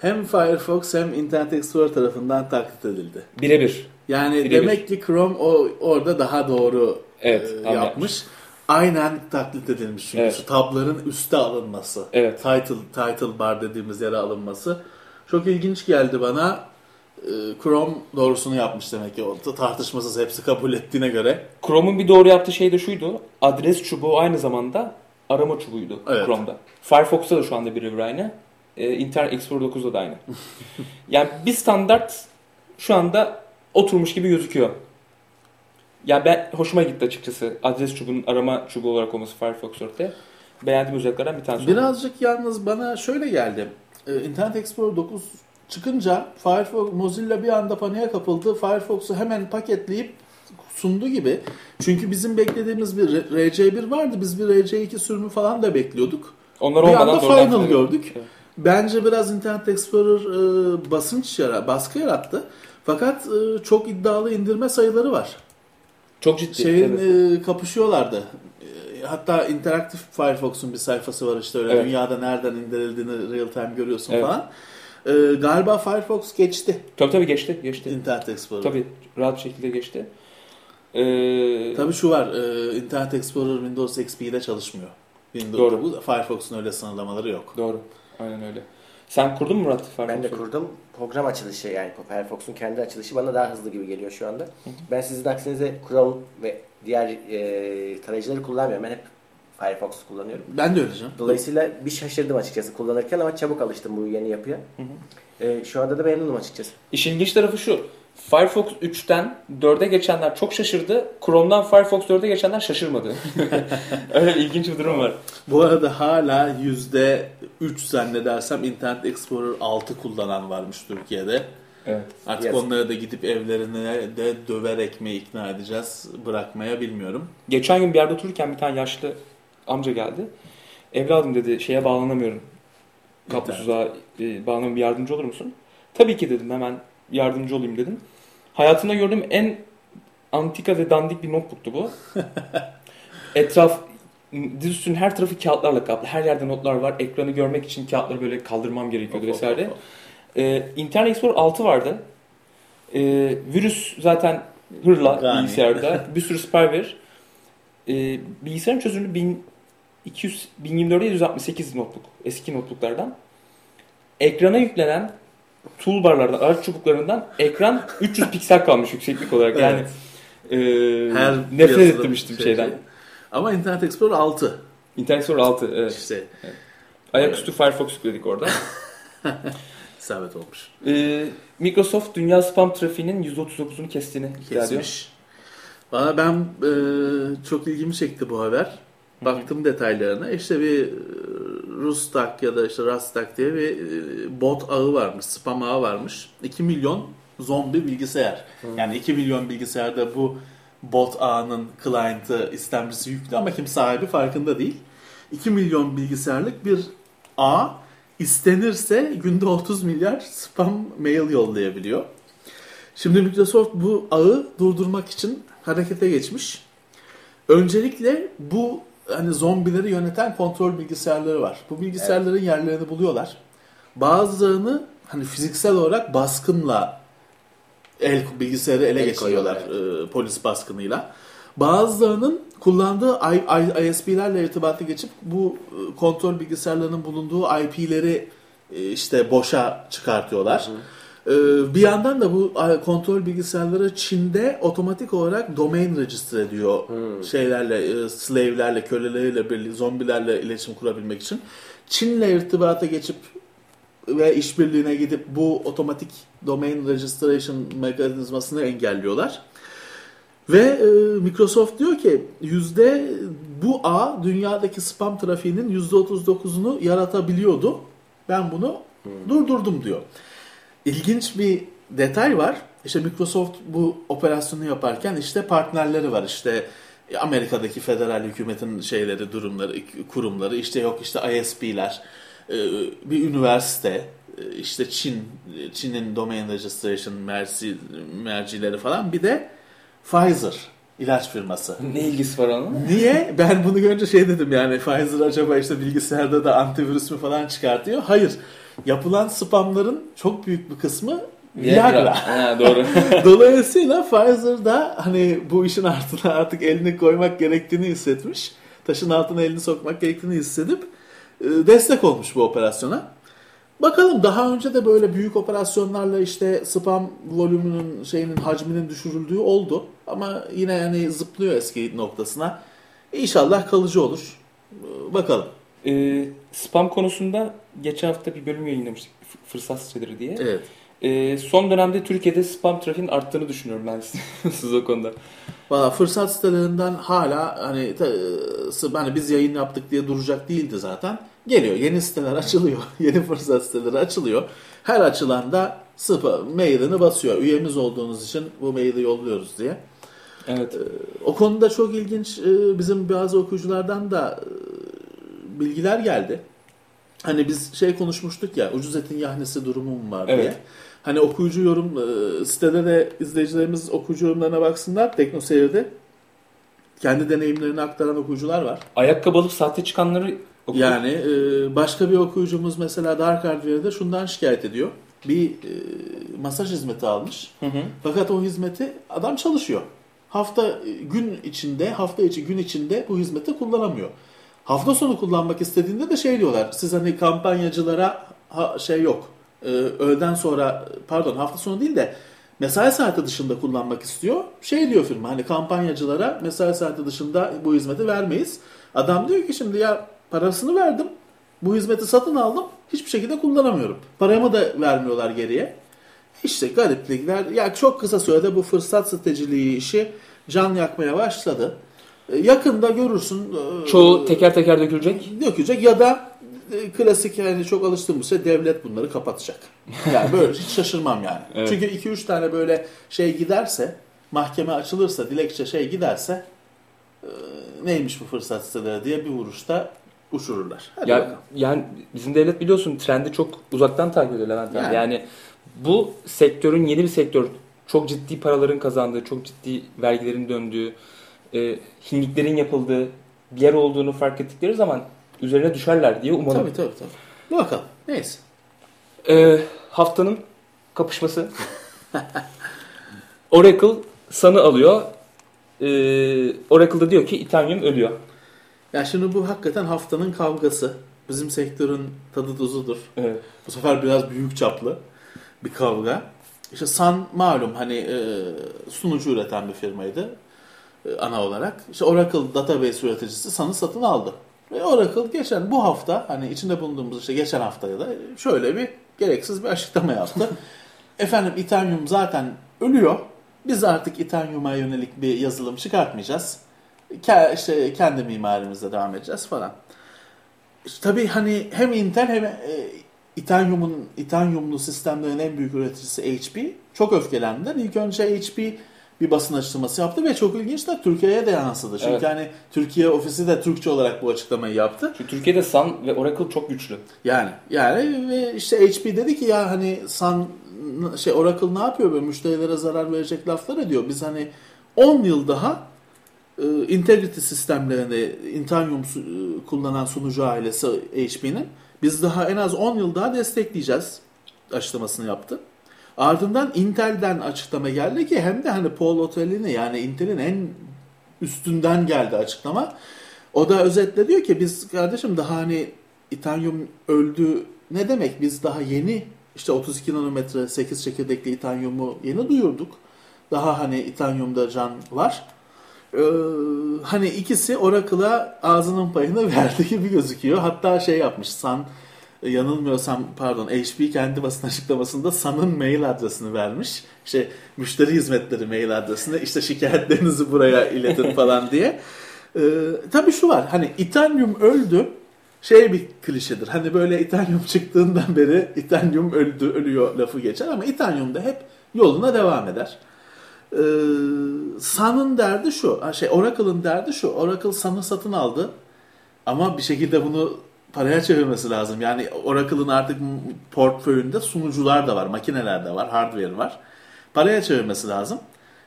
hem Firefox hem Internet Explorer tarafından taklit edildi. Birebir. Yani Birebir. demek ki Chrome o orada daha doğru Evet, e, yapmış. Aynen taklit edilmiş çünkü Evet. şu tabların üste alınması. Evet. Title title bar dediğimiz yere alınması çok ilginç geldi bana. E, Chrome doğrusunu yapmış demek ki. O tartışmasız hepsi kabul ettiğine göre. Chrome'un bir doğru yaptığı şey de şuydu. Adres çubuğu aynı zamanda arama çubuğuydu Evet. Chrome'da. Firefox'ta da şu anda birebir aynı. Ee, Internet Explorer 9'da da aynı. yani bir standart şu anda oturmuş gibi gözüküyor. Ya ben hoşuma gitti açıkçası. Adres çubuğunun arama çubuğu olarak olması Firefox 4'te. Beğendiğim özelliklerden bir tanesi. oldu. Birazcık yalnız bana şöyle geldi. Ee, Internet Explorer 9 çıkınca Firefox Mozilla bir anda paniğe kapıldı. Firefox'u hemen paketleyip sundu gibi. Çünkü bizim beklediğimiz bir R- RC1 vardı. Biz bir RC2 sürümü falan da bekliyorduk. Onlar bir anda Final gördük. Evet. Bence biraz Internet Explorer e, basınç yara, baskı yarattı. Fakat e, çok iddialı indirme sayıları var. Çok ciddi. Şeyin tabii. e, kapışıyorlardı. E, hatta interaktif Firefox'un bir sayfası var işte öyle Evet. dünyada nereden indirildiğini real time görüyorsun Evet. falan. E, galiba Firefox geçti Tabii tabii geçti. geçti. Internet Explorer. Tabii rahat şekilde geçti. Ee, Tabii şu var. e, Internet Explorer Windows XP'de çalışmıyor. Windows Doğru. bu- Firefox'un öyle sınırlamaları yok. Doğru. Aynen öyle. Sen kurdun mu Murat Firefox'u? Ben de kurdum. Program açılışı yani Firefox'un kendi açılışı bana daha hızlı gibi geliyor şu anda. Ben sizin aksinize Chrome ve diğer e, tarayıcıları kullanmıyorum. Ben hep Firefox kullanıyorum. Ben de öyle canım. Dolayısıyla bir şaşırdım açıkçası kullanırken ama çabuk alıştım bu yeni yapıya. E, şu anda da memnunum açıkçası. İşin ilginç tarafı şu. Firefox 3'ten 4'e geçenler çok şaşırdı. Chrome'dan Firefox 4'e geçenler şaşırmadı. Öyle ilginç bir durum var. Bu arada hala yüzde 3 zannedersem Internet Explorer 6 kullanan varmış Türkiye'de. Evet. Artık Yazık. onlara da gidip evlerine de döverek mi ikna edeceğiz bırakmaya bilmiyorum. Geçen gün bir yerde otururken bir tane yaşlı amca geldi. Evladım dedi şeye bağlanamıyorum. Kablosuza e, bağlanamıyorum bir yardımcı olur musun? Tabii ki dedim hemen yardımcı olayım dedim. Hayatımda gördüğüm en antika ve dandik bir notebook'tu bu. Etraf dizüstünün her tarafı kağıtlarla kaplı. Her yerde notlar var. Ekranı görmek için kağıtları böyle kaldırmam gerekiyordu Of, vesaire. of, of. Ee, Internet Explorer 6 vardı. Ee, virüs zaten hırla Gani. bilgisayarda. bir sürü spyware. Ee, bilgisayarın çözünürlüğü 1200, 1024'e 168 notebook. Eski notebooklardan. Ekrana yüklenen toolbarlardan, araç çubuklarından ekran 300 piksel kalmış yükseklik olarak. Yani e, Her nefret etmiştim şey- şeyden. şey. Ama Internet Explorer 6 Internet Explorer 6. Evet. işte Ayaküstü Firefox yükledik orada. isabet olmuş. Ee, Microsoft dünya spam trafiğinin %39'unu kestiğini iddia ediyor. Bana ben e, çok ilgimi çekti bu haber. Baktım detaylarına. İşte bir e, Rustak ya da işte Rastak diye bir e, bot ağı varmış, spam ağı varmış. 2 milyon zombi bilgisayar. Yani 2 milyon bilgisayarda bu bot ağının client'ı istemcisi yüklü ama kim sahibi farkında değil. 2 milyon bilgisayarlık bir ağ istenirse günde 30 milyar spam mail yollayabiliyor. Şimdi Microsoft bu ağı durdurmak için harekete geçmiş. Öncelikle bu hani zombileri yöneten kontrol bilgisayarları var. Bu bilgisayarların yerlerini buluyorlar. Bazılarını hani fiziksel olarak baskınla el bilgisayarı ele El geçiriyorlar koyuyorlar, e, polis baskınıyla. Bazılarının kullandığı I- I- ISP'lerle irtibatı geçip bu e, kontrol bilgisayarlarının bulunduğu IP'leri e, işte boşa çıkartıyorlar. E, Bir yandan da bu kontrol bilgisayarları Çin'de otomatik olarak domain register ediyor şeylerle, e, slave'lerle, köleleriyle, zombilerle iletişim kurabilmek için. Çin'le irtibata geçip ve işbirliğine gidip bu otomatik domain registration mekanizmasını engelliyorlar. Ve e, Microsoft diyor ki yüzde bu ağ dünyadaki spam trafiğinin yüzde 39'unu yaratabiliyordu. Ben bunu durdurdum diyor. İlginç bir detay var. İşte Microsoft bu operasyonu yaparken işte partnerleri var. İşte Amerika'daki federal hükümetin şeyleri, durumları, kurumları, işte yok işte ISP'ler, e, bir üniversite, e, işte Çin, Çin'in domain registration merci, mercileri falan bir de Pfizer ilaç firması. Ne ilgisi var onun? Niye? Ben bunu görünce şey dedim yani Pfizer acaba işte bilgisayarda da antivirüs mü falan çıkartıyor. Hayır. Yapılan spamların çok büyük bir kısmı Viagra. Ha, doğru. Dolayısıyla Pfizer da hani bu işin altına artık elini koymak gerektiğini hissetmiş. Taşın altına elini sokmak gerektiğini hissedip e, destek olmuş bu operasyona. Bakalım daha önce de böyle büyük operasyonlarla işte spam volümünün şeyinin hacminin düşürüldüğü oldu. Ama yine yani zıplıyor eski noktasına. İnşallah kalıcı olur. E, Bakalım. Ee, spam konusunda geçen hafta bir bölüm yayınlamıştık. Fırsat siteleri diye. Evet. Ee, son dönemde Türkiye'de spam trafiğinin arttığını düşünüyorum ben siz o konuda. Valla fırsat sitelerinden hala hani, ta- hani biz yayın yaptık diye duracak değildi zaten. Geliyor yeni siteler açılıyor. yeni fırsat siteleri açılıyor. Her açılanda sıpa mailini basıyor. Üyemiz olduğunuz için bu maili yolluyoruz diye. Evet. O konuda çok ilginç e, bizim bazı okuyuculardan da e, bilgiler geldi. Hani biz şey konuşmuştuk ya ucuz etin yahnesi durumum var diye. Evet. Hani okuyucu yorum e, sitede de izleyicilerimiz okuyucu yorumlarına baksınlar. TeknoSeyir'de kendi deneyimlerini aktaran okuyucular var. Ayakkabı alıp sahte çıkanları okudum. Yani e, başka bir okuyucumuz mesela Dark Hardware'de şundan şikayet ediyor. Bir e, masaj hizmeti almış. Hı hı. Fakat o hizmeti adam çalışıyor. Hafta e, gün içinde, hafta içi gün içinde bu hizmeti kullanamıyor. Hafta sonu kullanmak istediğinde de şey diyorlar. Siz hani kampanyacılara ha, şey yok. E, öğleden sonra pardon hafta sonu değil de mesai saati dışında kullanmak istiyor. Şey diyor firma hani kampanyacılara mesai saati dışında bu hizmeti vermeyiz. Adam diyor ki şimdi ya parasını verdim. Bu hizmeti satın aldım. Hiçbir şekilde kullanamıyorum. Paramı da vermiyorlar geriye. İşte gariplikler. Ya çok kısa sürede bu fırsat stratejiliği işi can yakmaya başladı. E, Yakında görürsün. e, Çoğu teker teker dökülecek. dökecek ya da e, klasik yani çok alıştığımız şey devlet bunları kapatacak. Yani böyle hiç şaşırmam yani. Evet. Çünkü 2-3 tane böyle şey giderse, mahkeme açılırsa, dilekçe şey giderse neymiş bu fırsat siteleri diye bir vuruşta uçururlar. Hadi Ya, bakalım. yani bizim devlet biliyorsun trendi çok uzaktan takip ediyor Levent. Yani. Yani. bu sektörün yeni bir sektör. Çok ciddi paraların kazandığı, çok ciddi vergilerin döndüğü, e, hinliklerin yapıldığı bir yer olduğunu fark ettikleri zaman üzerine düşerler diye umalım. Tabii tabii tabii. Bakalım. Neyse. E, haftanın kapışması. Oracle Sun'ı alıyor. E, Oracle da diyor ki Ethereum ölüyor. Ya şimdi bu hakikaten haftanın kavgası. Bizim sektörün tadı tuzudur. Evet. Bu sefer biraz büyük çaplı bir kavga. İşte Sun malum hani e, sunucu üreten bir firmaydı ana olarak. İşte Oracle database üreticisi Sun'ı satın aldı. Ve Oracle geçen bu hafta hani içinde bulunduğumuz işte geçen haftaya da şöyle bir gereksiz bir açıklama yaptı. Efendim Ethereum zaten ölüyor. Biz artık Ethereum'a yönelik bir yazılım çıkartmayacağız. Ke- işte kendi mimarimizle devam edeceğiz falan. tabii hani hem Intel hem e, Itanium'un Itanium'lu sistemlerin en büyük üreticisi HP çok öfkelendiler. İlk önce HP bir basın açıklaması yaptı ve çok ilginç de Türkiye'ye de yansıdı. Çünkü Evet. hani Türkiye ofisi de Türkçe olarak bu açıklamayı yaptı. Çünkü Türkiye'de Sun ve Oracle çok güçlü. Yani yani ve işte HP dedi ki ya hani Sun şey Oracle ne yapıyor böyle müşterilere zarar verecek laflar ediyor. Biz hani 10 yıl daha e, Integrity sistemlerinde Intanium su- e, kullanan sunucu ailesi HP'nin biz daha en az 10 yıl daha destekleyeceğiz açıklamasını yaptı. Ardından Intel'den açıklama geldi ki hem de hani Paul Otellini yani Intel'in en üstünden geldi açıklama. O da özetle diyor ki biz kardeşim daha hani İtanyum öldü ne demek biz daha yeni işte 32 nanometre 8 çekirdekli İtanyum'u yeni duyurduk. Daha hani İtanyum'da can var. Ee, hani ikisi Oracle'a ağzının payını verdi gibi gözüküyor. Hatta şey yapmış Sun yanılmıyorsam pardon HP kendi basın açıklamasında Sun'ın mail adresini vermiş. İşte müşteri hizmetleri mail adresine işte şikayetlerinizi buraya iletin falan diye. Ee, tabii şu var hani İtanyum öldü şey bir klişedir. Hani böyle İtanyum çıktığından beri İtanyum öldü, ölüyor lafı geçer ama İtanyum da hep yoluna devam eder. Ee, Sun'ın derdi şu, şey Oracle'ın derdi şu. Oracle Sun'ı satın aldı ama bir şekilde bunu paraya çevirmesi lazım. Yani Oracle'ın artık portföyünde sunucular da var, makineler de var, hardware var. Paraya çevirmesi lazım.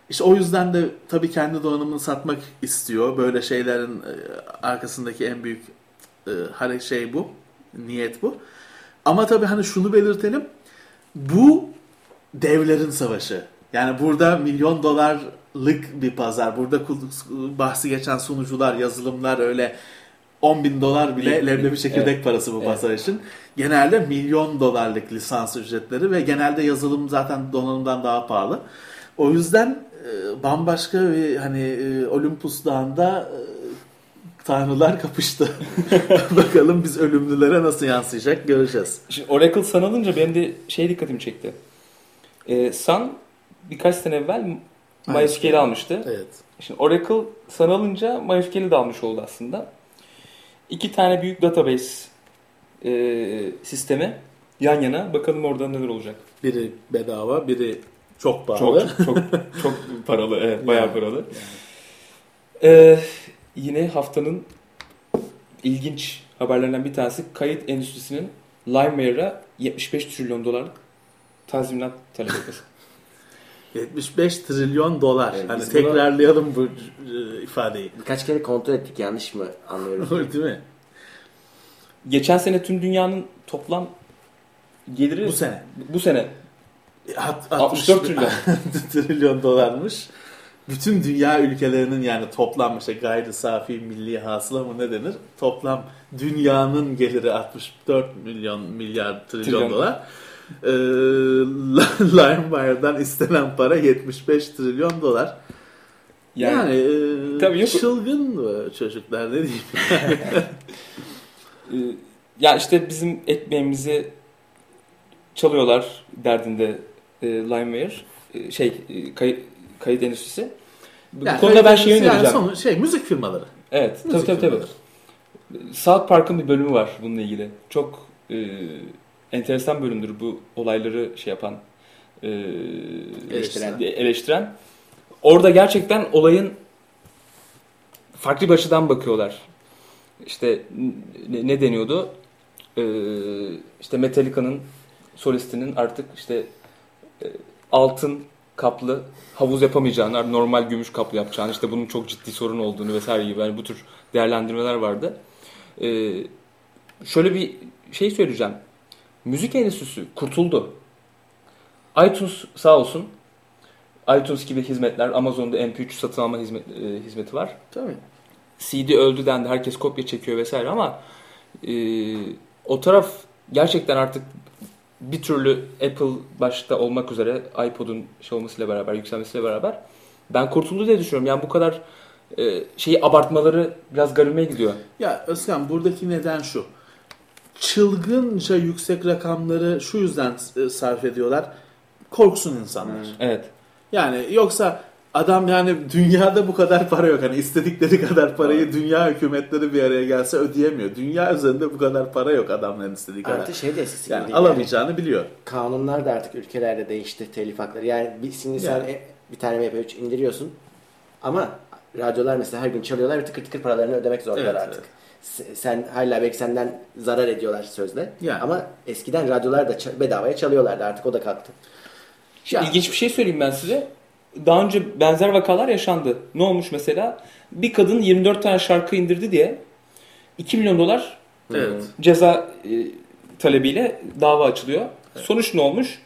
İşte o yüzden de tabii kendi donanımını satmak istiyor. Böyle şeylerin e, arkasındaki en büyük e, hare- şey bu. Niyet bu. Ama tabii hani şunu belirtelim. Bu devlerin savaşı. Yani burada milyon dolarlık bir pazar. Burada bahsi geçen sunucular, yazılımlar öyle 10 bin dolar bile Bir- leblebi çekirdek evet. parası bu Evet. pazar için. Genelde milyon dolarlık lisans ücretleri ve genelde yazılım zaten donanımdan daha pahalı. O yüzden e, bambaşka bir hani e, Olympus Dağı'nda e, tanrılar kapıştı. Bakalım biz ölümlülere nasıl yansıyacak göreceğiz. Şimdi Oracle Sun alınca benim de şey dikkatimi çekti. Ee, Sun birkaç sene evvel MySQL almıştı. Evet. Şimdi Oracle Sun alınca MySQL'i de almış oldu aslında. İki tane büyük database e, sistemi yan yana. Bakalım orada neler olacak. Biri bedava, biri çok Çok pahalı. çok çok paralı. Evet, bayağı Yani, paralı. Ee, yine haftanın ilginç haberlerinden bir tanesi kayıt endüstrisinin LimeWire'a 75 trilyon dolarlık tazminat talep etmesi. 75 trilyon dolar. Evet, hani bunu- tekrarlayalım bu e, ifadeyi. Birkaç kere kontrol ettik yanlış mı anlıyorum? Değil mi? Geçen sene tüm dünyanın toplam geliri Bu sene. bu sene Hat- 64 trilyon. trilyon dolarmış. Bütün dünya ülkelerinin yani toplam işte gayri safi milli hasıla mı ne denir? Toplam dünyanın geliri 64 milyon milyar trilyon, Trilyon. dolar. Ee, LimeWire'dan istenen para 75 trilyon dolar. Yani, e, Tabii yok- çılgın çocuklar ne diyeyim. Ee, ya işte bizim ekmeğimizi çalıyorlar derdinde e, LimeWire e, şey e, kayıt, kayıt endüstrisi. Bu Yani konuda ben yani önereceğim. sonu- şey müzik firmaları. Evet, tabii Müzik tabii tabii. firmaları. South Park'ın bir bölümü var bununla ilgili. Çok e, enteresan bölümdür bu olayları şey yapan, e, Eleştiren. eleştiren. Orada gerçekten olayın farklı bir açıdan bakıyorlar. İşte ne, ne deniyordu? E, işte Metallica'nın solistinin artık işte e, altın kaplı havuz yapamayacağını, normal gümüş kaplı yapacağını, işte bunun çok ciddi sorun olduğunu vesaire gibi yani bu tür değerlendirmeler vardı. Ee, şöyle bir şey söyleyeceğim. Müzik endüstrisi kurtuldu. iTunes sağ olsun. iTunes gibi hizmetler, Amazon'da MP3 satın alma hizmet, e, hizmeti var. Tabii. CD öldü dendi, herkes kopya çekiyor vesaire ama e, o taraf gerçekten artık bir türlü Apple başta olmak üzere iPod'un şey olmasıyla beraber, yükselmesiyle beraber ben kurtuldu diye düşünüyorum. Yani bu kadar e, şeyi abartmaları biraz garibime gidiyor. Ya Özkan buradaki neden şu. Çılgınca yüksek rakamları şu yüzden e, sarf ediyorlar. Korksun insanlar. Hmm. Evet. Yani yoksa Adam yani dünyada bu kadar para yok. Hani istedikleri kadar parayı dünya hükümetleri bir araya gelse ödeyemiyor. Dünya üzerinde bu kadar para yok adamların istediği kadar. Artı şey de eskisi yani değil alamayacağını biliyor. kanunlar da artık ülkelerde değişti telif hakları. Yani bir, şimdi sen Yani. e- bir tane MP3 indiriyorsun ama radyolar mesela her gün çalıyorlar ve tıkır tıkır paralarını ödemek zorundalar Evet, artık. Se- Sen hala belki senden zarar ediyorlar sözle. Yani. Ama eskiden radyolar da bedavaya çalıyorlardı artık o da kalktı. Ya- ilginç bir şey söyleyeyim ben size. Daha önce benzer vakalar yaşandı. Ne olmuş mesela? Bir kadın 24 tane şarkı indirdi diye 2 milyon dolar Evet. ceza e, talebiyle dava açılıyor. Sonuç ne olmuş?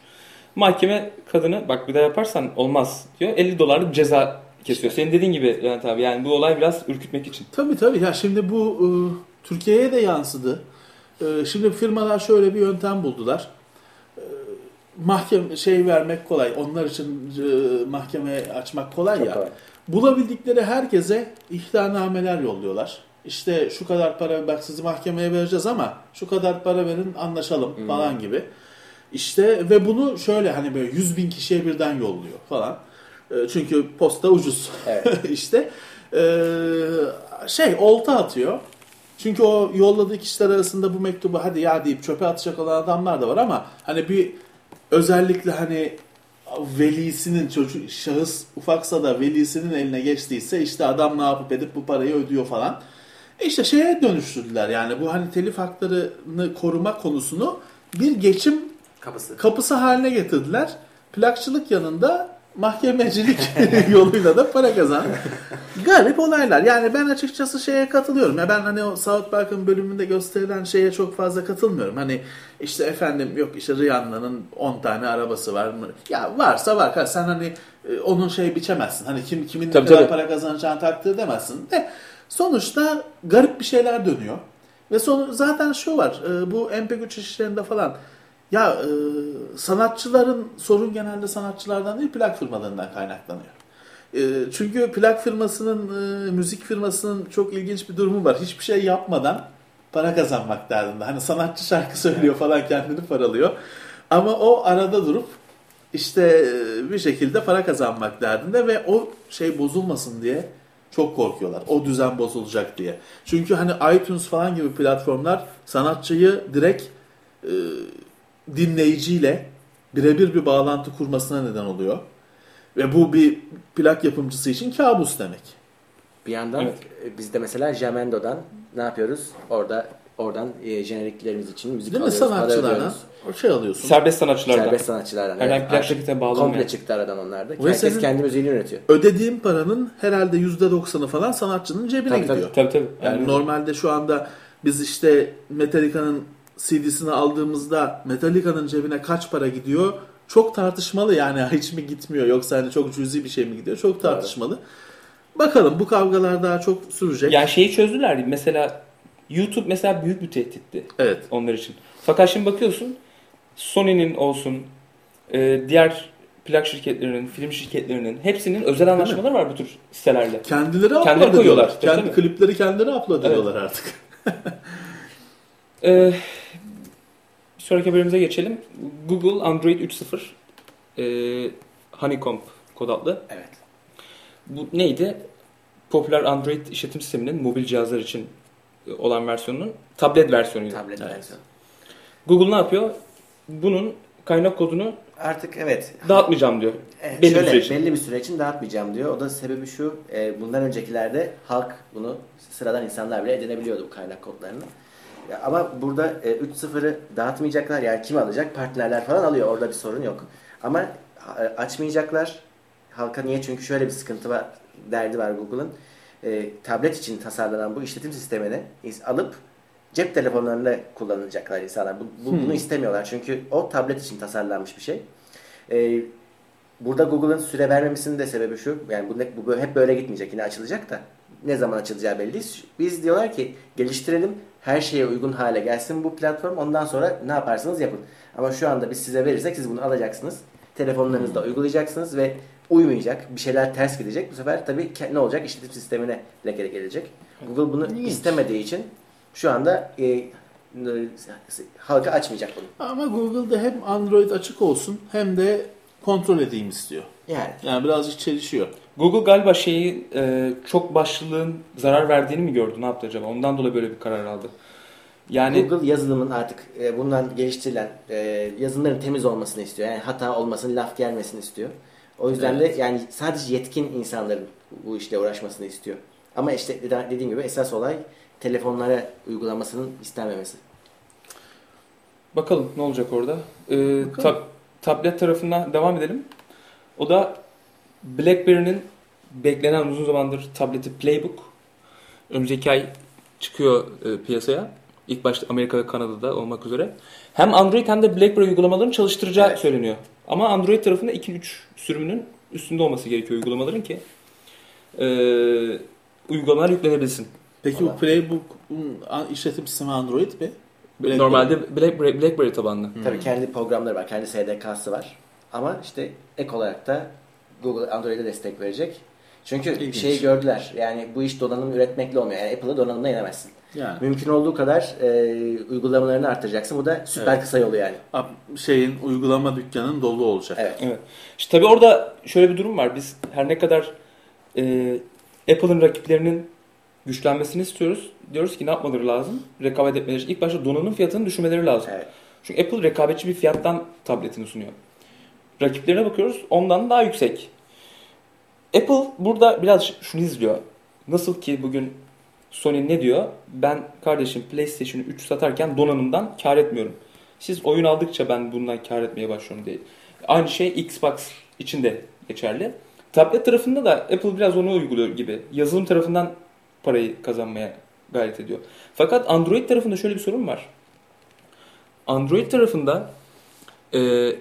Mahkeme kadını bak bir daha yaparsan olmaz diyor. 50 dolarlık ceza kesiyor. Senin dediğin gibi yani tabii yani bu olay biraz ürkütmek için. Tabii tabii. Ya şimdi bu e, Türkiye'ye de yansıdı. E, şimdi firmalar şöyle bir yöntem buldular. E, mahkeme şey vermek kolay. Onlar için e, mahkeme açmak kolay Çok ya. kolay. Bulabildikleri herkese ihtarnameler yolluyorlar. İşte şu kadar para bak sizi mahkemeye vereceğiz ama şu kadar para verin anlaşalım Hmm. falan gibi. İşte ve bunu şöyle hani böyle 100 bin kişiye birden yolluyor falan. E, Çünkü posta ucuz. Evet. işte e, şey olta atıyor. Çünkü o yolladığı kişiler arasında bu mektubu hadi ya deyip çöpe atacak olan adamlar da var ama hani bir özellikle hani velisinin çocuk şahıs ufaksa da velisinin eline geçtiyse işte adam ne yapıp edip bu parayı ödüyor falan. E işte şeye dönüştürdüler yani bu hani telif haklarını koruma konusunu bir geçim Kapısı. kapısı haline getirdiler. Plakçılık yanında mahkemecilik yoluyla da para kazan. Garip olaylar. Yani ben açıkçası şeye katılıyorum. Ya ben hani o South Park'ın bölümünde gösterilen şeye çok fazla katılmıyorum. Hani işte efendim yok işte Rihanna'nın 10 tane arabası var mı? Ya varsa var. Sen hani e, onun şey biçemezsin. Hani kim kimin ne Tabii, kadar tabii. para kazanacağını takdir edemezsin. De sonuçta garip bir şeyler dönüyor. Ve sonu zaten şu var. e, Bu MP3 işlerinde falan ya e, sanatçıların sorun genelde sanatçılardan değil plak firmalarından kaynaklanıyor. E, çünkü plak firmasının, e, müzik firmasının çok ilginç bir durumu var. Hiçbir şey yapmadan para kazanmak derdinde. Hani sanatçı şarkı söylüyor falan kendini paralıyor. Ama o arada durup işte e, bir şekilde para kazanmak derdinde ve o şey bozulmasın diye çok korkuyorlar. O düzen bozulacak diye. Çünkü hani iTunes falan gibi platformlar sanatçıyı direkt e, dinleyiciyle birebir bir bağlantı kurmasına neden oluyor. Ve bu bir plak yapımcısı için kabus demek. Bir yandan Evet. e, biz de mesela Jamendo'dan ne yapıyoruz? Orada oradan e, jeneriklerimiz için müzik Değil mi alıyoruz, para sanatçılardan? ödüyoruz. O şey alıyorsun. Serbest sanatçılardan. Serbest sanatçılardan. Herhangi evet. plak Artık şirketine bağlanmayan. Komple çıktı aradan onlar da. Herkes kendi müziğini üretiyor. Ödediğin paranın herhalde %90'ı falan sanatçının cebine Tabii, gidiyor. Tabii tabii. Yani Yani normalde şu anda biz işte Metallica'nın CD'sini aldığımızda Metallica'nın cebine kaç para gidiyor? Çok tartışmalı yani hiç mi gitmiyor yoksa hani çok cüzi bir şey mi gidiyor? Çok tartışmalı. Bakalım bu kavgalar daha çok sürecek. yani şeyi çözdüler. Mesela YouTube mesela büyük bir tehditti Evet. onlar için. Fakat şimdi bakıyorsun Sony'nin olsun, e, diğer plak şirketlerinin, film şirketlerinin hepsinin özel anlaşmaları var bu tür sitelerle. Kendileri upload Kendileri koyuyorlar, Kendi klipleri kendileri upload Evet. ediyorlar artık. Ee, sonraki haberimize geçelim. Google Android 3.0 e, Honeycomb kod adlı. Evet. Bu neydi? Popüler Android işletim sisteminin mobil cihazlar için e, olan versiyonunun tablet versiyonuydu. Tablet Evet. versiyonu. Google ne yapıyor? Bunun kaynak kodunu Artık evet. dağıtmayacağım diyor. Evet, Belli bir şöyle, süre için. belli bir süre için dağıtmayacağım diyor. O da sebebi şu. e, bundan öncekilerde halk bunu sıradan insanlar bile edinebiliyordu bu kaynak kodlarını. Ama burada e, 3.0'ı dağıtmayacaklar. Yani kim alacak? Partnerler falan alıyor. Orada bir sorun yok. Ama e, açmayacaklar. Halka niye? Çünkü şöyle bir sıkıntı var. Derdi var Google'ın. E, tablet için tasarlanan bu işletim sistemini is- alıp cep telefonlarında kullanacaklar insanlar. Bu, bu- Hmm. Bunu istemiyorlar. Çünkü o tablet için tasarlanmış bir şey. E, Burada Google'ın süre vermemesinin de sebebi şu. Yani bu, bu hep böyle gitmeyecek. Yine açılacak da. Ne zaman açılacağı belli değil. Biz diyorlar ki geliştirelim. Her şeye uygun hale gelsin bu platform. Ondan sonra ne yaparsanız yapın. Ama şu anda biz size verirsek siz bunu alacaksınız. Telefonlarınızda uygulayacaksınız ve uymayacak. Bir şeyler ters gidecek. Bu sefer tabii ne olacak? İşletim sistemine leke gelecek. Google bunu İlginç. istemediği için şu anda e, halka açmayacak bunu. Ama Google'da hem Android açık olsun hem de kontrol edeyim istiyor. Yani Yani birazcık çelişiyor. Google galiba şeyi e, çok başlılığın zarar verdiğini mi gördü? Ne yaptı acaba? Ondan dolayı böyle bir karar aldı. Yani Google yazılımın artık e, bundan geliştirilen e, yazılımların temiz olmasını istiyor. Yani hata olmasını, laf gelmesini istiyor. O yüzden Evet. de yani sadece yetkin insanların bu işle uğraşmasını istiyor. Ama işte dediğim gibi esas olay telefonlara uygulamasının istenmemesi. bakalım ne olacak orada. E, Bakalım. tab- tablet tarafından devam edelim. O da BlackBerry'nin beklenen uzun zamandır tableti Playbook. Önümüzdeki ay çıkıyor e, piyasaya. İlk başta Amerika ve Kanada'da olmak üzere. Hem Android hem de BlackBerry uygulamalarını çalıştıracağı Evet. söyleniyor. Ama Android tarafında 2-3 sürümünün üstünde olması gerekiyor uygulamaların ki e, uygulamalar yüklenebilsin. Peki Tamam. bu Playbook'un işletim sistemi Android mi? BlackBerry. Normalde BlackBerry, BlackBerry tabanlı. Tabii kendi programları var, kendi SDK'sı var. Ama işte ek olarak da Google Android'e destek verecek. Çünkü İlginç. şeyi gördüler. Yani bu iş donanım üretmekle olmuyor. Yani Apple'ı donanımla yenemezsin. Yani Mümkün olduğu kadar e, uygulamalarını artıracaksın. Bu da süper Evet. kısa yolu yani. şeyin uygulama dükkanın dolu olacak. Evet. Evet. İşte tabii orada şöyle bir durum var. Biz her ne kadar e, Apple'ın rakiplerinin güçlenmesini istiyoruz. Diyoruz ki ne yapmaları lazım? Rekabet etmeleri. İlk başta donanım fiyatını düşürmeleri lazım. Evet. Çünkü Apple rekabetçi bir fiyattan tabletini sunuyor. Rakiplerine bakıyoruz ondan daha yüksek. Apple burada biraz şunu izliyor. Nasıl ki bugün Sony ne diyor? Ben kardeşim PlayStation 3 satarken donanımdan kar etmiyorum. Siz oyun aldıkça ben bundan kar etmeye başlıyorum diye. Aynı şey Xbox için de geçerli. Tablet tarafında da Apple biraz onu uyguluyor gibi. Yazılım tarafından parayı kazanmaya gayret ediyor. Fakat Android tarafında şöyle bir sorun var. Android tarafında e,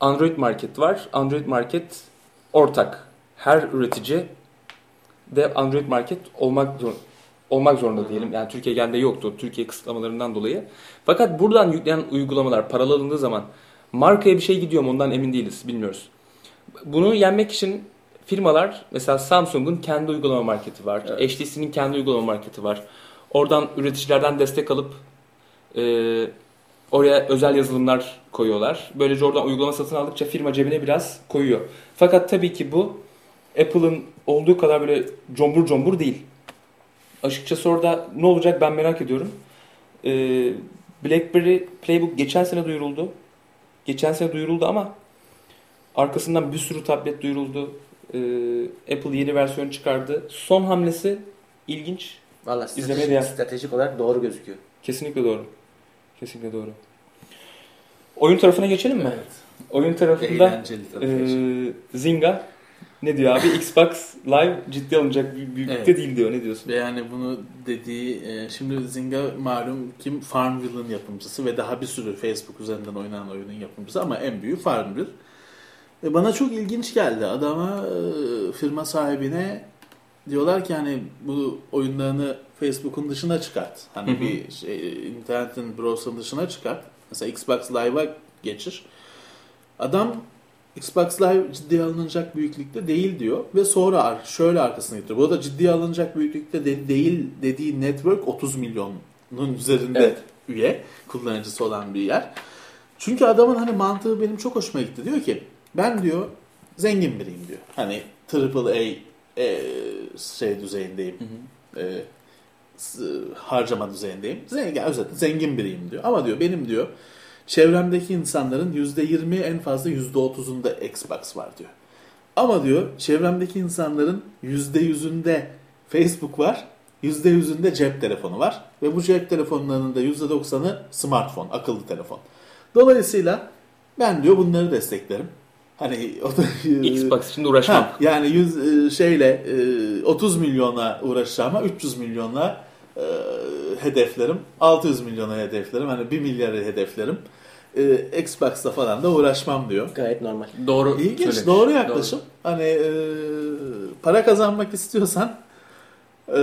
Android Market var. Android Market ortak. Her üretici de Android Market olmak olmak zorunda diyelim. Yani Türkiye geldiğinde yoktu. Türkiye kısıtlamalarından dolayı. Fakat buradan yüklenen uygulamalar paralı alındığı zaman markaya bir şey gidiyor mu ondan emin değiliz. Bilmiyoruz. Bunu yenmek için firmalar mesela Samsung'un kendi uygulama marketi var. Evet. HTC'nin kendi uygulama marketi var. Oradan üreticilerden destek alıp e, oraya özel yazılımlar koyuyorlar. Böylece oradan uygulama satın aldıkça firma cebine biraz koyuyor. Fakat tabii ki bu Apple'ın olduğu kadar böyle combur combur değil. Açıkçası orada ne olacak ben merak ediyorum. E, BlackBerry Playbook geçen sene duyuruldu. Geçen sene duyuruldu ama arkasından bir sürü tablet duyuruldu. E, Apple yeni versiyon çıkardı. Son hamlesi ilginç. Valla stratejik, stratejik olarak doğru gözüküyor. Kesinlikle doğru. Kesinlikle doğru. Oyun tarafına geçelim mi? Evet. Oyun tarafında e, Zynga ne diyor abi? Xbox Live ciddi alınacak bir büyüklükte Evet. değil diyor. Ne diyorsun? Ve yani bunu dediği, e, şimdi Zynga malum kim Farmville'ın yapımcısı ve daha bir sürü Facebook üzerinden oynanan oyunun yapımcısı ama en büyüğü Farmville. Ve bana çok ilginç geldi. Adama, e, firma sahibine diyorlar ki hani bu oyunlarını Facebook'un dışına çıkart. Hani bir şey, internetin browser'ın dışına çıkart. Mesela Xbox Live'a geçir. Adam Xbox Live ciddiye alınacak büyüklükte değil diyor ve sonra şöyle arkasına getiriyor. Bu da ciddiye alınacak büyüklükte de- değil dediği network 30 milyonun üzerinde Evet. üye kullanıcısı olan bir yer. Çünkü adamın hani mantığı benim çok hoşuma gitti. Diyor ki ben diyor zengin biriyim diyor. Hani triple A e, şey düzeyindeyim. E, s- harcama düzeyindeyim. Zengin, özetle zengin biriyim diyor. Ama diyor benim diyor çevremdeki insanların %20 en fazla %30'unda Xbox var diyor. Ama diyor çevremdeki insanların %100'ünde Facebook var, %100'ünde cep telefonu var ve bu cep telefonlarının da %90'ı smartphone, akıllı telefon. Dolayısıyla ben diyor bunları desteklerim. Hani o da Xbox için uğraşmam. Ha, yani 100 e, şeyle e, 30 milyona uğraşacağıma 300 milyonla e, hedeflerim. 600 milyona hedeflerim. Hani 1 milyarı hedeflerim. E, Xbox'ta falan da uğraşmam diyor. Gayet normal. Doğru İlginç, söylemiş. doğru yaklaşım. Hani e, para kazanmak istiyorsan e,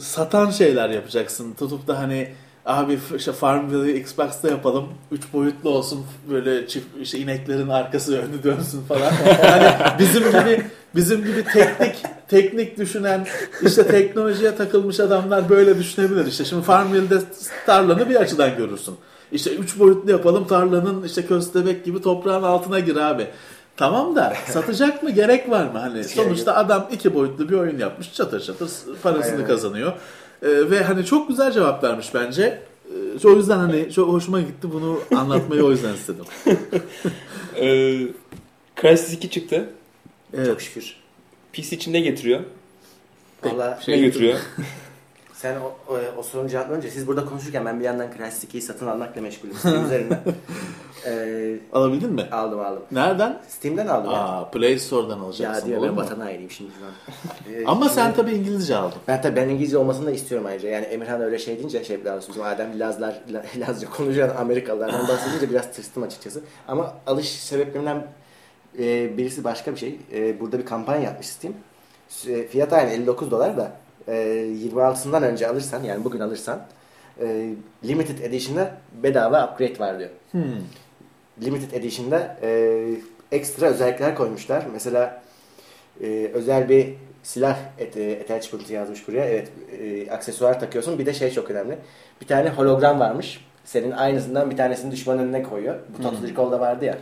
satan şeyler yapacaksın. Tutup da hani abi işte Farmville'i Xbox'ta yapalım. Üç boyutlu olsun. Böyle çift işte ineklerin arkası önü dönsün falan. hani bizim gibi bizim gibi teknik teknik düşünen işte teknolojiye takılmış adamlar böyle düşünebilir. İşte şimdi Farmville'de tarlanı bir açıdan görürsün. İşte üç boyutlu yapalım tarlanın işte köstebek gibi toprağın altına gir abi. Tamam da satacak mı gerek var mı? Hani sonuçta adam iki boyutlu bir oyun yapmış çatır çatır parasını Aynen. kazanıyor. Ee, ve hani çok güzel cevap vermiş bence. Ee, o yüzden hani çok hoşuma gitti bunu anlatmayı o yüzden istedim. Ee, Crysis 2 çıktı. Evet. Çok şükür. PC için ne getiriyor? Valla Şey- ne götürüyor? sen o, o, o sorunun cevabını önce siz burada konuşurken ben bir yandan Crysis 2'yi satın almakla meşgulüm Steam üzerinden. Ee, Alabildin mi? aldım aldım. Nereden? Steam'den aldım ya. Aa, Play Store'dan Ya alacaksın. diyor olur ben mu? vatan hainiyim şimdi. Ee, Ama şimdi- sen tabii İngilizce aldın. Ben tabii ben İngilizce olmasını da istiyorum ayrıca. Yani Emirhan öyle şey deyince şey doğrusu bizim Adem Lazlar, La- Lazca konuşan Amerikalılardan bahsedince biraz tırstım açıkçası. Ama alış sebeplerimden e, birisi başka bir şey. E, burada bir kampanya yapmış Steam. E, fiyat aynı 59 dolar da e, 26'sından önce alırsan yani bugün alırsan e, Limited Edition'da bedava upgrade var diyor. Hmm. Limited Edition'da e, ekstra özellikler koymuşlar. Mesela e, özel bir silah et, e, attachment yazmış buraya. Evet, e, aksesuar takıyorsun. Bir de şey çok önemli. Bir tane hologram varmış. Senin aynısından bir tanesini düşmanın önüne koyuyor. Bu Total Recall'da vardı ya.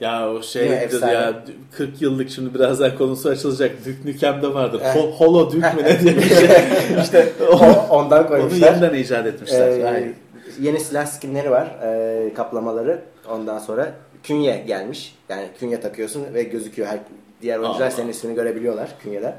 Ya o mi? şeydir Efsane. ya 40 yıllık şimdi birazdan konusu açılacak. Dük Nükem'de vardır. Eh. Ho- Holo Dük mü ne diye bir şey. işte ondan Onu koymuşlar. yeniden icat etmişler. Ee, Aynen. yeni silah skinleri var. Ee, kaplamaları. Ondan sonra künye gelmiş. Yani künye takıyorsun ve gözüküyor. Her, diğer oyuncular Aa. senin ismini görebiliyorlar künyede.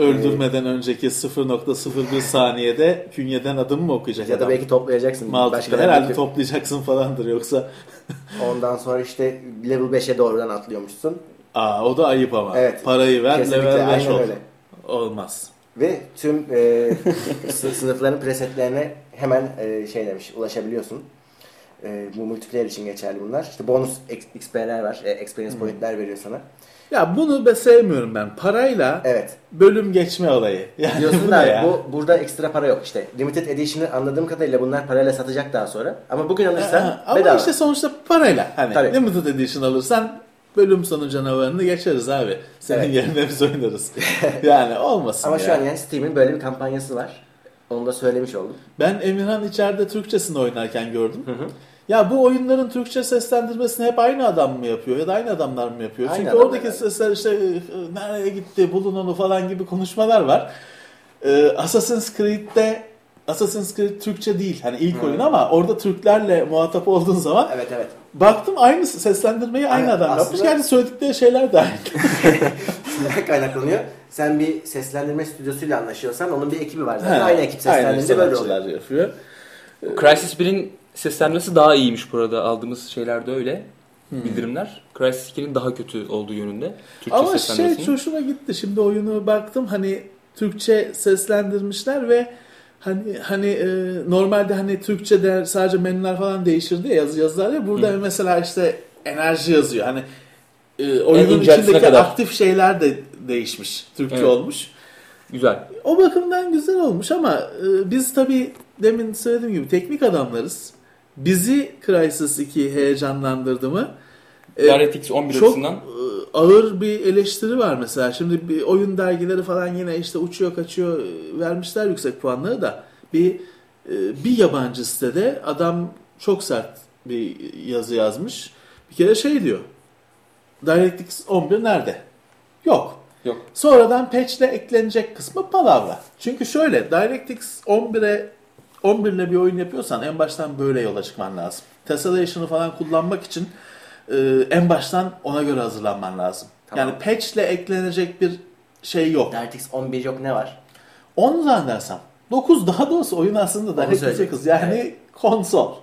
Öldürmeden önceki 0.01 saniyede künyeden adım mı okuyacak Ya da adam? belki toplayacaksın. Maltı'da Başkaları herhalde belki- toplayacaksın falandır yoksa. Ondan sonra işte level 5'e doğrudan atlıyormuşsun. Aa o da ayıp ama. Evet. Parayı ver Kesinlikle, level 5 aynen ol. öyle. Olmaz. Ve tüm e, sı- sınıfların presetlerine hemen e, şey demiş ulaşabiliyorsun. E, bu multiplayer için geçerli bunlar. İşte bonus ex- XP'ler var. E, experience point'ler veriyor sana. Ya bunu be sevmiyorum ben. Parayla Evet. bölüm geçme olayı. Yani Diyorsun bu da ne ya? bu burada ekstra para yok işte. Limited Edition'ı anladığım kadarıyla bunlar parayla satacak daha sonra. Ama bugün alırsan Ha, Ama bedava. işte sonuçta parayla. Hani Tabii. Limited Edition alırsan bölüm sonu canavarını geçeriz abi. Senin Evet. yerine biz oynarız. yani olmasın Ama ya. şu an yani Steam'in böyle bir kampanyası var. Onu da söylemiş oldum. Ben Emirhan içeride Türkçesini oynarken gördüm. Ya bu oyunların Türkçe seslendirmesini hep aynı adam mı yapıyor ya da aynı adamlar mı yapıyor? Aynı Çünkü oradaki yani. sesler işte nereye gitti bulun onu falan gibi konuşmalar var. Ee, Assassin's Creed'de Assassin's Creed Türkçe değil hani ilk Hı. oyun ama orada Türklerle muhatap olduğun zaman Evet evet. baktım aynı seslendirmeyi aynı Aynen, adam yapmış. aslında- Yani söyledikleri şeyler de aynı. Neden kaynaklanıyor? Sen bir seslendirme stüdyosuyla anlaşıyorsan onun bir ekibi var zaten. Ha, aynı ekip seslendirince böyle oluyor. yapıyor. Crysis 1'in seslenmesi daha iyiymiş burada aldığımız şeylerde öyle. Bildirimler. Crysis 2'nin daha kötü olduğu yönünde. Türkçe Ama şey hoşuma gitti. Şimdi oyunu baktım hani Türkçe seslendirmişler ve hani hani e, normalde hani Türkçe'de sadece menüler falan değişirdi ya yazı yazılar ya burada Hı. mesela işte enerji yazıyor. Hani e, oyunun içindeki kadar. aktif şeyler de değişmiş. Türkçe Evet. olmuş. Güzel. O bakımdan güzel olmuş ama e, biz tabii demin söylediğim gibi teknik adamlarız. Bizi Crysis 2 heyecanlandırdı mı? DirectX 11 çok açısından e, ağır bir eleştiri var mesela. Şimdi bir oyun dergileri falan yine işte uçuyor kaçıyor e, vermişler yüksek puanları da bir e, bir yabancı sitede adam çok sert bir yazı yazmış. Bir kere şey diyor. DirectX 11 nerede? Yok. yok. Sonradan patch'le eklenecek kısmı palavra. Çünkü şöyle DirectX 11'e 11 ile bir oyun yapıyorsan en baştan böyle yola çıkman lazım. Tessellation'ı falan kullanmak için e, en baştan ona göre hazırlanman lazım. Tamam. Yani patch'le eklenecek bir şey yok. DirectX 11 yok ne var? 10 zannedersem. 9 daha doğrusu oyun aslında DirectX söyleyecektim. 9 yani konsol.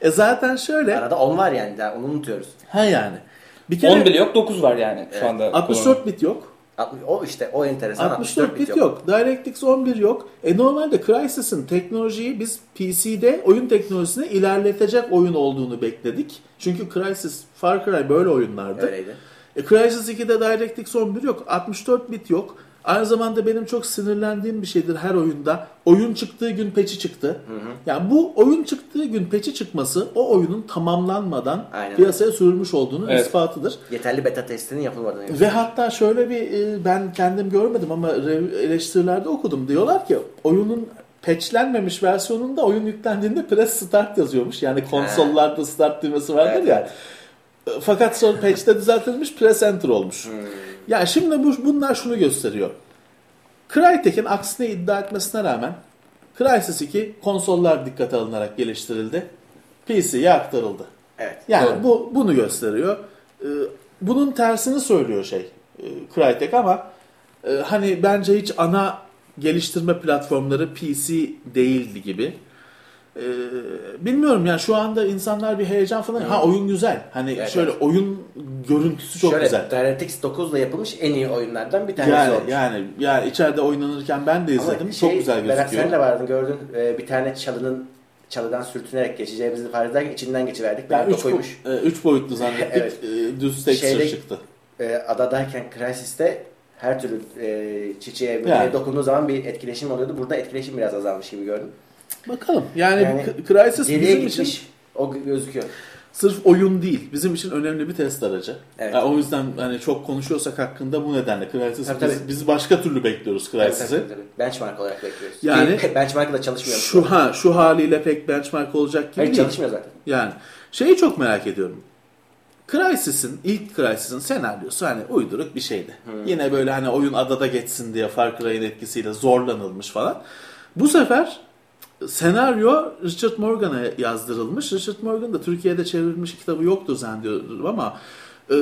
E zaten şöyle Arada 10 var yani onu unutuyoruz. ha yani. Bir kere 10 bile yok 9 var yani şu anda. 64 bit yok. 60 O işte o enteresan 64 bit yok. DirectX 11 yok. E normalde Crysis'in teknolojiyi biz PC'de oyun teknolojisini ilerletecek oyun olduğunu bekledik. Çünkü Crysis, Far Cry böyle oyunlardı. Öyleydi. E Crysis 2'de DirectX 11 yok. 64 bit yok. Aynı zamanda benim çok sinirlendiğim bir şeydir her oyunda. Oyun çıktığı gün patch'i çıktı. Yani bu oyun çıktığı gün patch'i çıkması o oyunun tamamlanmadan Aynen. piyasaya sürülmüş olduğunun Evet. ispatıdır. Yeterli beta testinin yapılmadığını Ve hatta şöyle bir e, ben kendim görmedim ama eleştirilerde okudum. Diyorlar ki oyunun patchlenmemiş versiyonunda oyun yüklendiğinde press start yazıyormuş. Yani konsollarda start düğmesi vardır Evet, ya. Fakat sonra patch'te düzeltilmiş Presenter olmuş. Ya şimdi bu, bunlar şunu gösteriyor. Crytek'in aksine iddia etmesine rağmen Crysis 2 konsollar dikkate alınarak geliştirildi. PC'ye aktarıldı. Evet. Yani Doğru. bu bunu gösteriyor. Ee, Bunun tersini söylüyor şey e, Crytek ama e, hani bence hiç ana geliştirme platformları PC değildi gibi. Ee, bilmiyorum yani şu anda insanlar bir heyecan falan. Ha oyun güzel. Hani Evet, şöyle evet. oyun görüntüsü çok Şöyle, güzel. DirectX 9 ile yapılmış en iyi oyunlardan bir tanesi Yani olmuş. yani yani içeride oynanırken ben de Ama izledim. şey, çok güzel Berat gözüküyor. sen de vardın gördün Ee, bir tane çalının çalıdan sürtünerek geçeceğimizi farz ederken içinden geçiverdik. Ben Ben 3 koymuş. üç boyutlu zannettik. Evet. e, Düz texture Şeyde- çıktı. Ee, adadayken Crysis'te her türlü e, çiçeğe Yani. yani. dokunduğu zaman bir etkileşim oluyordu. Burada etkileşim biraz azalmış gibi gördüm. Bakalım. Yani, Yani Crysis bizim gitmiş. için O gözüküyor. sırf oyun değil. Bizim için önemli bir test aracı. Evet. Yani o yüzden hani çok konuşuyorsak hakkında bu nedenle Crysis Tabii, biz, tabii. biz başka türlü bekliyoruz Crysis'i. Tabii, tabii, tabii. Benchmark olarak bekliyoruz. Yani- Ki benchmark'la da çalışmıyor. Şu ha şu haliyle pek benchmark olacak gibi Hayır değil. çalışmıyor zaten. Yani şeyi çok merak ediyorum. Crysis'in ilk Crysis'in senaryosu hani uyduruk bir şeydi. Yine böyle hani oyun adada geçsin diye Far Cry'in etkisiyle zorlanılmış falan. Bu sefer senaryo Richard Morgan'a yazdırılmış. Richard Morgan da Türkiye'de çevrilmiş kitabı yoktur zannediyorum ama e,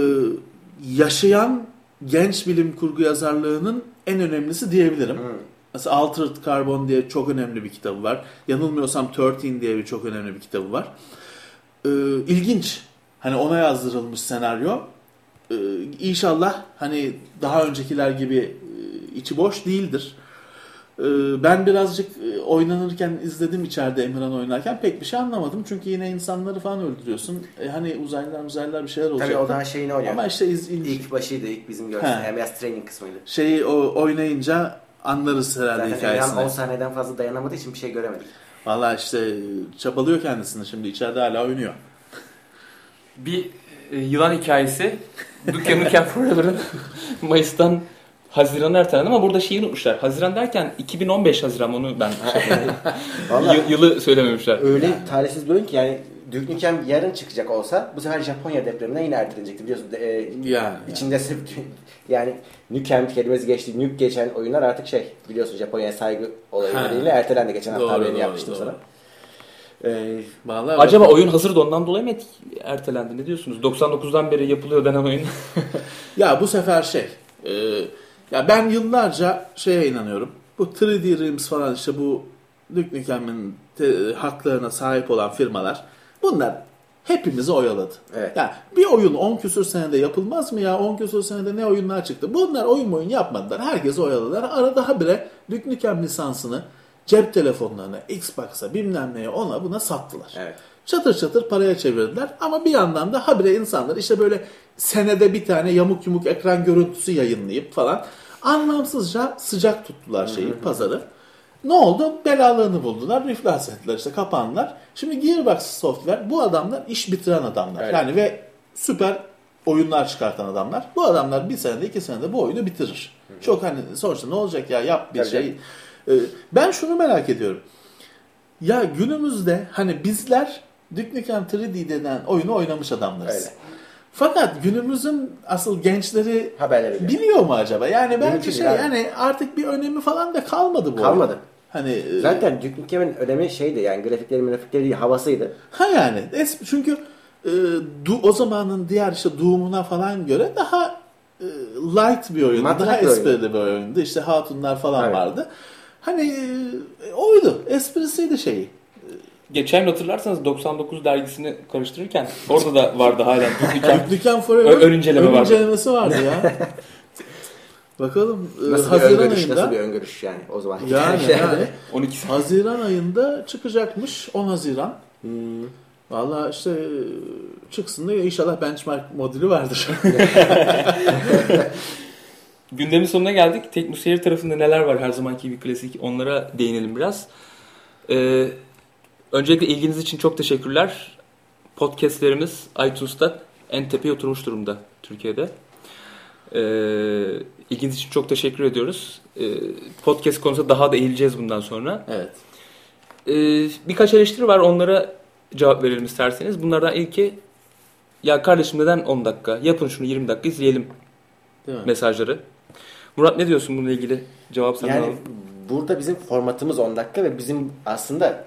yaşayan genç bilim kurgu yazarlığının en önemlisi diyebilirim. Hı. Mesela Altered Carbon diye çok önemli bir kitabı var. Yanılmıyorsam 13 diye bir çok önemli bir kitabı var. Ee, ilginç. Hani ona yazdırılmış senaryo. Ee, inşallah hani daha öncekiler gibi e, içi boş değildir. Ee, ben birazcık e, oynanırken izledim içeride Emirhan oynarken pek bir şey anlamadım. Çünkü yine insanları falan öldürüyorsun. E, hani uzaylılar uzaylılar bir şeyler olacak. Tabii o daha şeyini oynuyor. Ama işte iz, iz- İlk başıydı, ilk bizim He. görsel. Yani biraz training kısmıydı. şeyi o, oynayınca anlarız herhalde Zaten hikayesini. Emirhan 10 saniyeden fazla dayanamadığı için bir şey göremedik. Valla işte çabalıyor kendisini şimdi içeride hala oynuyor. Bir e, yılan hikayesi. Duke Nukem Forever'ın Mayıs'tan Haziran'a ertelendi ama burada şeyi unutmuşlar. Haziran derken 2015 Haziran onu ben şey yılı söylememişler. öyle talihsiz bir oyun ki yani Duke Nukem yarın çıkacak olsa bu sefer Japonya depreminden yine ertelenecekti biliyorsun. De, e, Yani. içinde sırf yani Nukem kelimesi geçti. Nuke geçen oyunlar artık şey biliyorsun Japonya'ya saygı nedeniyle ertelendi. Geçen hafta haberini doğru, yapmıştım doğru. sana. Ee, Vallahi Acaba oyun hazırdı ondan dolayı mı ertelendi? Ne diyorsunuz? 99'dan beri yapılıyor denen oyun. Ya bu sefer şey. e, ya ben yıllarca şeye inanıyorum. Bu 3D Realms falan işte bu Duke Nukem'in haklarına sahip olan firmalar bunlar hepimizi oyaladı. Evet. Ya bir oyun 10 küsür senede yapılmaz mı ya? 10 küsür senede ne oyunlar çıktı? Bunlar oyun oyun yapmadılar. Herkes oyaladılar. Arada habire Duke Nukem lisansını cep telefonlarına, Xbox'a bilmem neye ona buna sattılar. evet. Çatır çatır paraya çevirdiler ama bir yandan da habire insanlar işte böyle senede bir tane yamuk yumuk ekran görüntüsü yayınlayıp falan anlamsızca sıcak tuttular şeyi, pazarı. Ne oldu? Belalarını buldular, iflas ettiler işte kapandılar. Şimdi Gearbox Software bu adamlar iş bitiren adamlar. Evet. Yani ve süper oyunlar çıkartan adamlar. Bu adamlar bir senede iki senede bu oyunu bitirir. Çok hani sonuçta ne olacak ya yap bir Tabii şey. Ee, Ben şunu merak ediyorum. Ya günümüzde hani bizler Duke Nukem 3D denen oyunu oynamış adamlarız. Öyle. Fakat günümüzün asıl gençleri Haberleri biliyor. mu acaba? Yani belki şey abi. yani artık bir önemi falan da kalmadı bu. Kalmadı. oyunun. Hani e, Zaten Duke Nukem'in önemi şeydi yani grafikleri grafikleri havasıydı. ha yani es- çünkü e, du, o zamanın diğer işte Doom'una falan göre daha e, light bir oyundu. Matrak daha bir oyun. esprili bir oyundu. İşte hatunlar falan Evet. vardı. Hani e, oydu. Esprisiydi şeyi. Geçen yıl hatırlarsanız 99 dergisini karıştırırken orada da vardı. Duke Nukem Forever ön inceleme vardı. incelemesi vardı ya. Bakalım e, Nasıl bir Haziran öngörüş, nasıl ayında bir öngörüş yani o zaman. yani, yani 12 saat. Haziran ayında çıkacakmış 10 Haziran. Hmm. Valla işte e, çıksın da inşallah benchmark modülü vardır. Gündemin sonuna geldik. Teknoseyir tarafında neler var her zamanki gibi klasik onlara değinelim biraz. Ee, öncelikle ilginiz için çok teşekkürler. Podcastlerimiz iTunes'ta en tepeye oturmuş durumda Türkiye'de. Ee, ilginiz için çok teşekkür ediyoruz. Ee, podcast konusunda daha da eğileceğiz bundan sonra. evet. Ee, birkaç eleştiri var onlara cevap verelim isterseniz. Bunlardan ilki ya kardeşim neden 10 dakika? Yapın şunu 20 dakika izleyelim Değil mi? mesajları. Murat ne diyorsun bununla ilgili? Cevap senden Yani alalım. burada bizim formatımız 10 dakika ve bizim aslında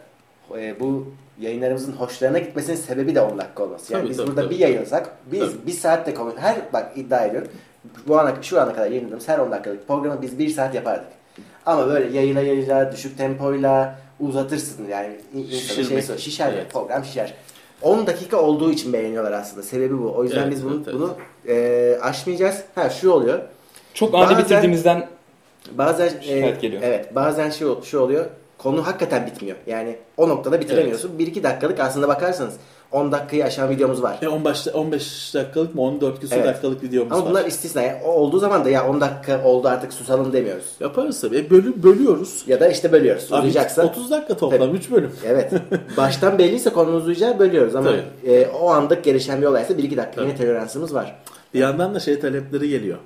e, bu yayınlarımızın hoşlarına gitmesinin sebebi de 10 dakika olması. Yani Tabii, biz tabii, burada tabii. bir yayınlasak biz Tabii. bir saatte konu her bak iddia ediyorum. Bu ana şu ana kadar yayınladığımız her 10 dakikalık programı biz bir saat yapardık. Ama böyle yayına yayına düşük tempoyla uzatırsın yani insana şey Şişirmek. sor- şişer Evet. program şişer. 10 dakika olduğu için beğeniyorlar aslında. Sebebi bu. O yüzden Evet, biz bunu evet, evet. bunu e, aşmayacağız. Ha şu oluyor. Çok ani bazen- bitirdiğimizden Bazen e, geliyor. Evet, bazen şey şu oluyor. Konu hakikaten bitmiyor. Yani o noktada bitiremiyorsun. 1-2 dakikalık aslında bakarsanız 10 dakikayı aşan videomuz var. E 15, 15 dakikalık mı 14 küsur Evet. dakikalık videomuz Ama var. bunlar istisna. Yani olduğu zaman da ya 10 dakika oldu artık susalım demiyoruz. Yaparız tabii. E bölü, bölüyoruz. Ya da işte bölüyoruz. Abi, Uzayacaksa. 30 dakika toplam 3 bölüm. Evet. Baştan belliyse konumuz uzayacağı bölüyoruz ama Tabii. e, o anlık gelişen bir olaysa 1-2 dakika yine Tabii. toleransımız var. Bir yandan da şey talepleri geliyor.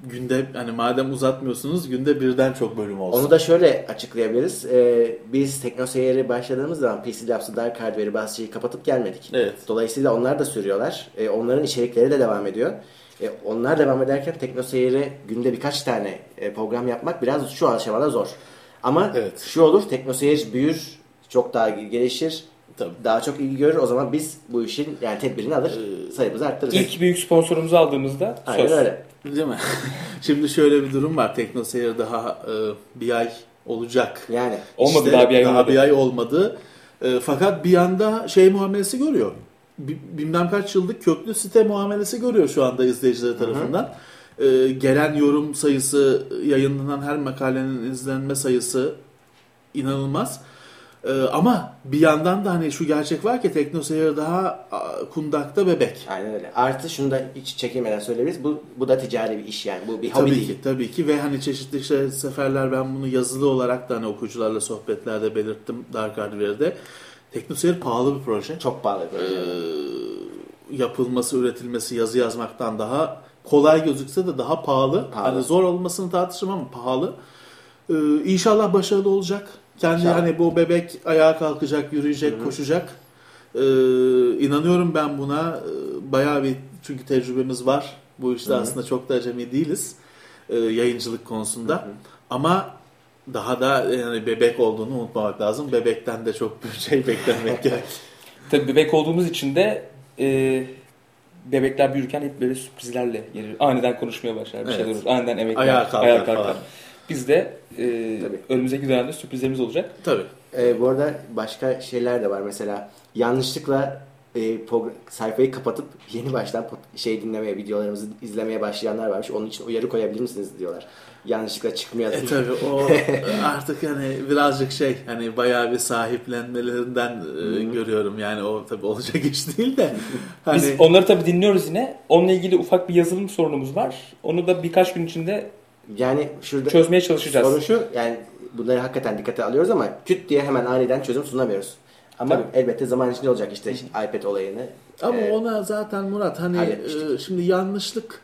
Günde hani madem uzatmıyorsunuz günde birden çok bölüm olsun. Onu da şöyle açıklayabiliriz. E, biz teknoseyiri başladığımız zaman PC Labs'ı Dark Hardware'i bazı şeyi kapatıp gelmedik. Evet. Dolayısıyla onlar da sürüyorlar. E, onların içerikleri de devam ediyor. E, onlar devam ederken TeknoSeyir'e günde birkaç tane e, program yapmak biraz şu aşamada zor. Ama Evet. şu olur TeknoSeyir büyür, çok daha gelişir, Tabii. daha çok ilgi görür. O zaman biz bu işin yani tedbirini alır, Ee, sayımızı arttırırız. ilk büyük sponsorumuzu aldığımızda Aynen söz. öyle. Değil mi? Şimdi şöyle bir durum var. TeknoSeyir daha e, bir ay olacak. Yani Olmadı İşte daha bir ay daha olmadı. bir ay olmadı. E, fakat bir yanda şey muamelesi görüyor. Bi- Bilmem kaç yıllık köklü site muamelesi görüyor şu anda izleyicileri tarafından. E, gelen yorum sayısı, yayınlanan her makalenin izlenme sayısı inanılmaz. E, ama bir yandan da hani şu gerçek var ki TeknoSeyir daha a, kundakta bebek. aynen öyle. Artı şunu da hiç çekinmeden söyleyebiliriz. Bu, bu da ticari bir iş yani. Bu bir hobi Tabii değil. ki, tabii ki ve hani çeşitli şey, seferler ben bunu yazılı olarak da hani okuyucularla sohbetlerde belirttim Dark Hardware'de. TeknoSeyir pahalı bir proje. Çok pahalı bir proje. Ee, yapılması, üretilmesi, yazı yazmaktan daha kolay gözükse de daha pahalı. Pahalı. Hani zor olmasını tartışmam ama pahalı. Ee, inşallah başarılı olacak. Kendi hani bu bebek ayağa kalkacak, yürüyecek, koşacak. Ee, inanıyorum ben buna. Ee, bayağı bir çünkü tecrübemiz var. Bu işte Hı hı. aslında çok da acemi değiliz. Ee, yayıncılık konusunda. Hı hı. Ama daha da yani bebek olduğunu unutmamak lazım. Bebekten de çok bir şey beklemek gerek. Tabii bebek olduğumuz için de e, bebekler büyürken hep böyle sürprizlerle gelir. Aniden konuşmaya başlar, bir Evet. şeyler olur. Aniden emekler, Ayağa kalkar falan. Biz de e, Tabii. önümüzdeki dönemde sürprizlerimiz olacak. Tabii. Ee, bu arada başka şeyler de var. Mesela yanlışlıkla e, sayfayı kapatıp yeni baştan şey dinlemeye, videolarımızı izlemeye başlayanlar varmış. Onun için uyarı koyabilir misiniz diyorlar. Yanlışlıkla çıkmayalım. E tabii o artık hani birazcık şey hani bayağı bir sahiplenmelerinden e, görüyorum yani o tabii olacak iş değil de hani Biz onları tabii dinliyoruz yine. Onunla ilgili ufak bir yazılım sorunumuz var. Onu da birkaç gün içinde Yani şurada çözmeye çalışacağız. sorun şu yani bunları hakikaten dikkate alıyoruz ama küt diye hemen aniden çözüm sunamıyoruz. Ama Tabii. elbette zaman içinde olacak işte iPad olayını. ama e, ona zaten Murat hani e, şimdi yanlışlık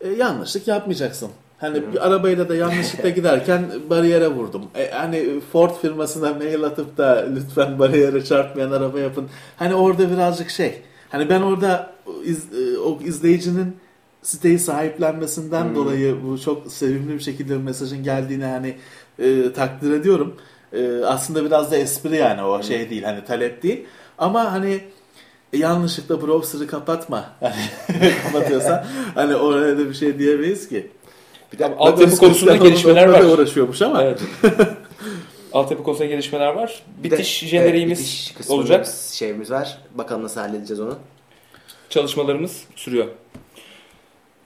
e, yanlışlık yapmayacaksın. Hani bir arabayla da yanlışlıkla giderken bariyere vurdum. E, hani Ford firmasına mail atıp da lütfen bariyere çarpmayan araba yapın. Hani orada birazcık şey. Hani ben orada iz- e, o izleyicinin siteyi sahiplenmesinden dolayı bu çok sevimli bir şekilde bir mesajın geldiğini hani e, takdir ediyorum. E, aslında biraz da espri yani o şey değil hani talep değil. Ama hani e, yanlışlıkla browser'ı kapatma. Hani kapatıyorsan hani oraya da bir şey diyemeyiz ki. bir de Altyapı konusunda gelişmeler var. uğraşıyormuş ama. Evet. Altyapı konusunda gelişmeler var. bir de- Bitiş jeneriğimiz evet, bitiş olacak. Şeyimiz var. Bakalım nasıl halledeceğiz onu. Çalışmalarımız sürüyor.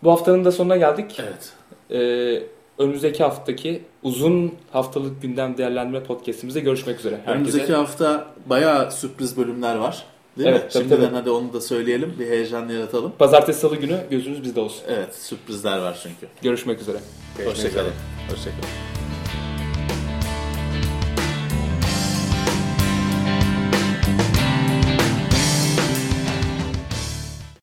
Bu haftanın da sonuna geldik. Evet. Ee, önümüzdeki haftaki uzun haftalık gündem değerlendirme podcastimizde görüşmek üzere. Herkese Önümüzdeki hafta bayağı sürpriz bölümler var. Değil Evet, mi? tabii, Şimdiden tabii. hadi onu da söyleyelim. Bir heyecan yaratalım. Pazartesi salı günü gözünüz bizde olsun. Evet sürprizler var çünkü. Görüşmek üzere. Görüşmek üzere. Hoşçakalın. Hoşçakalın.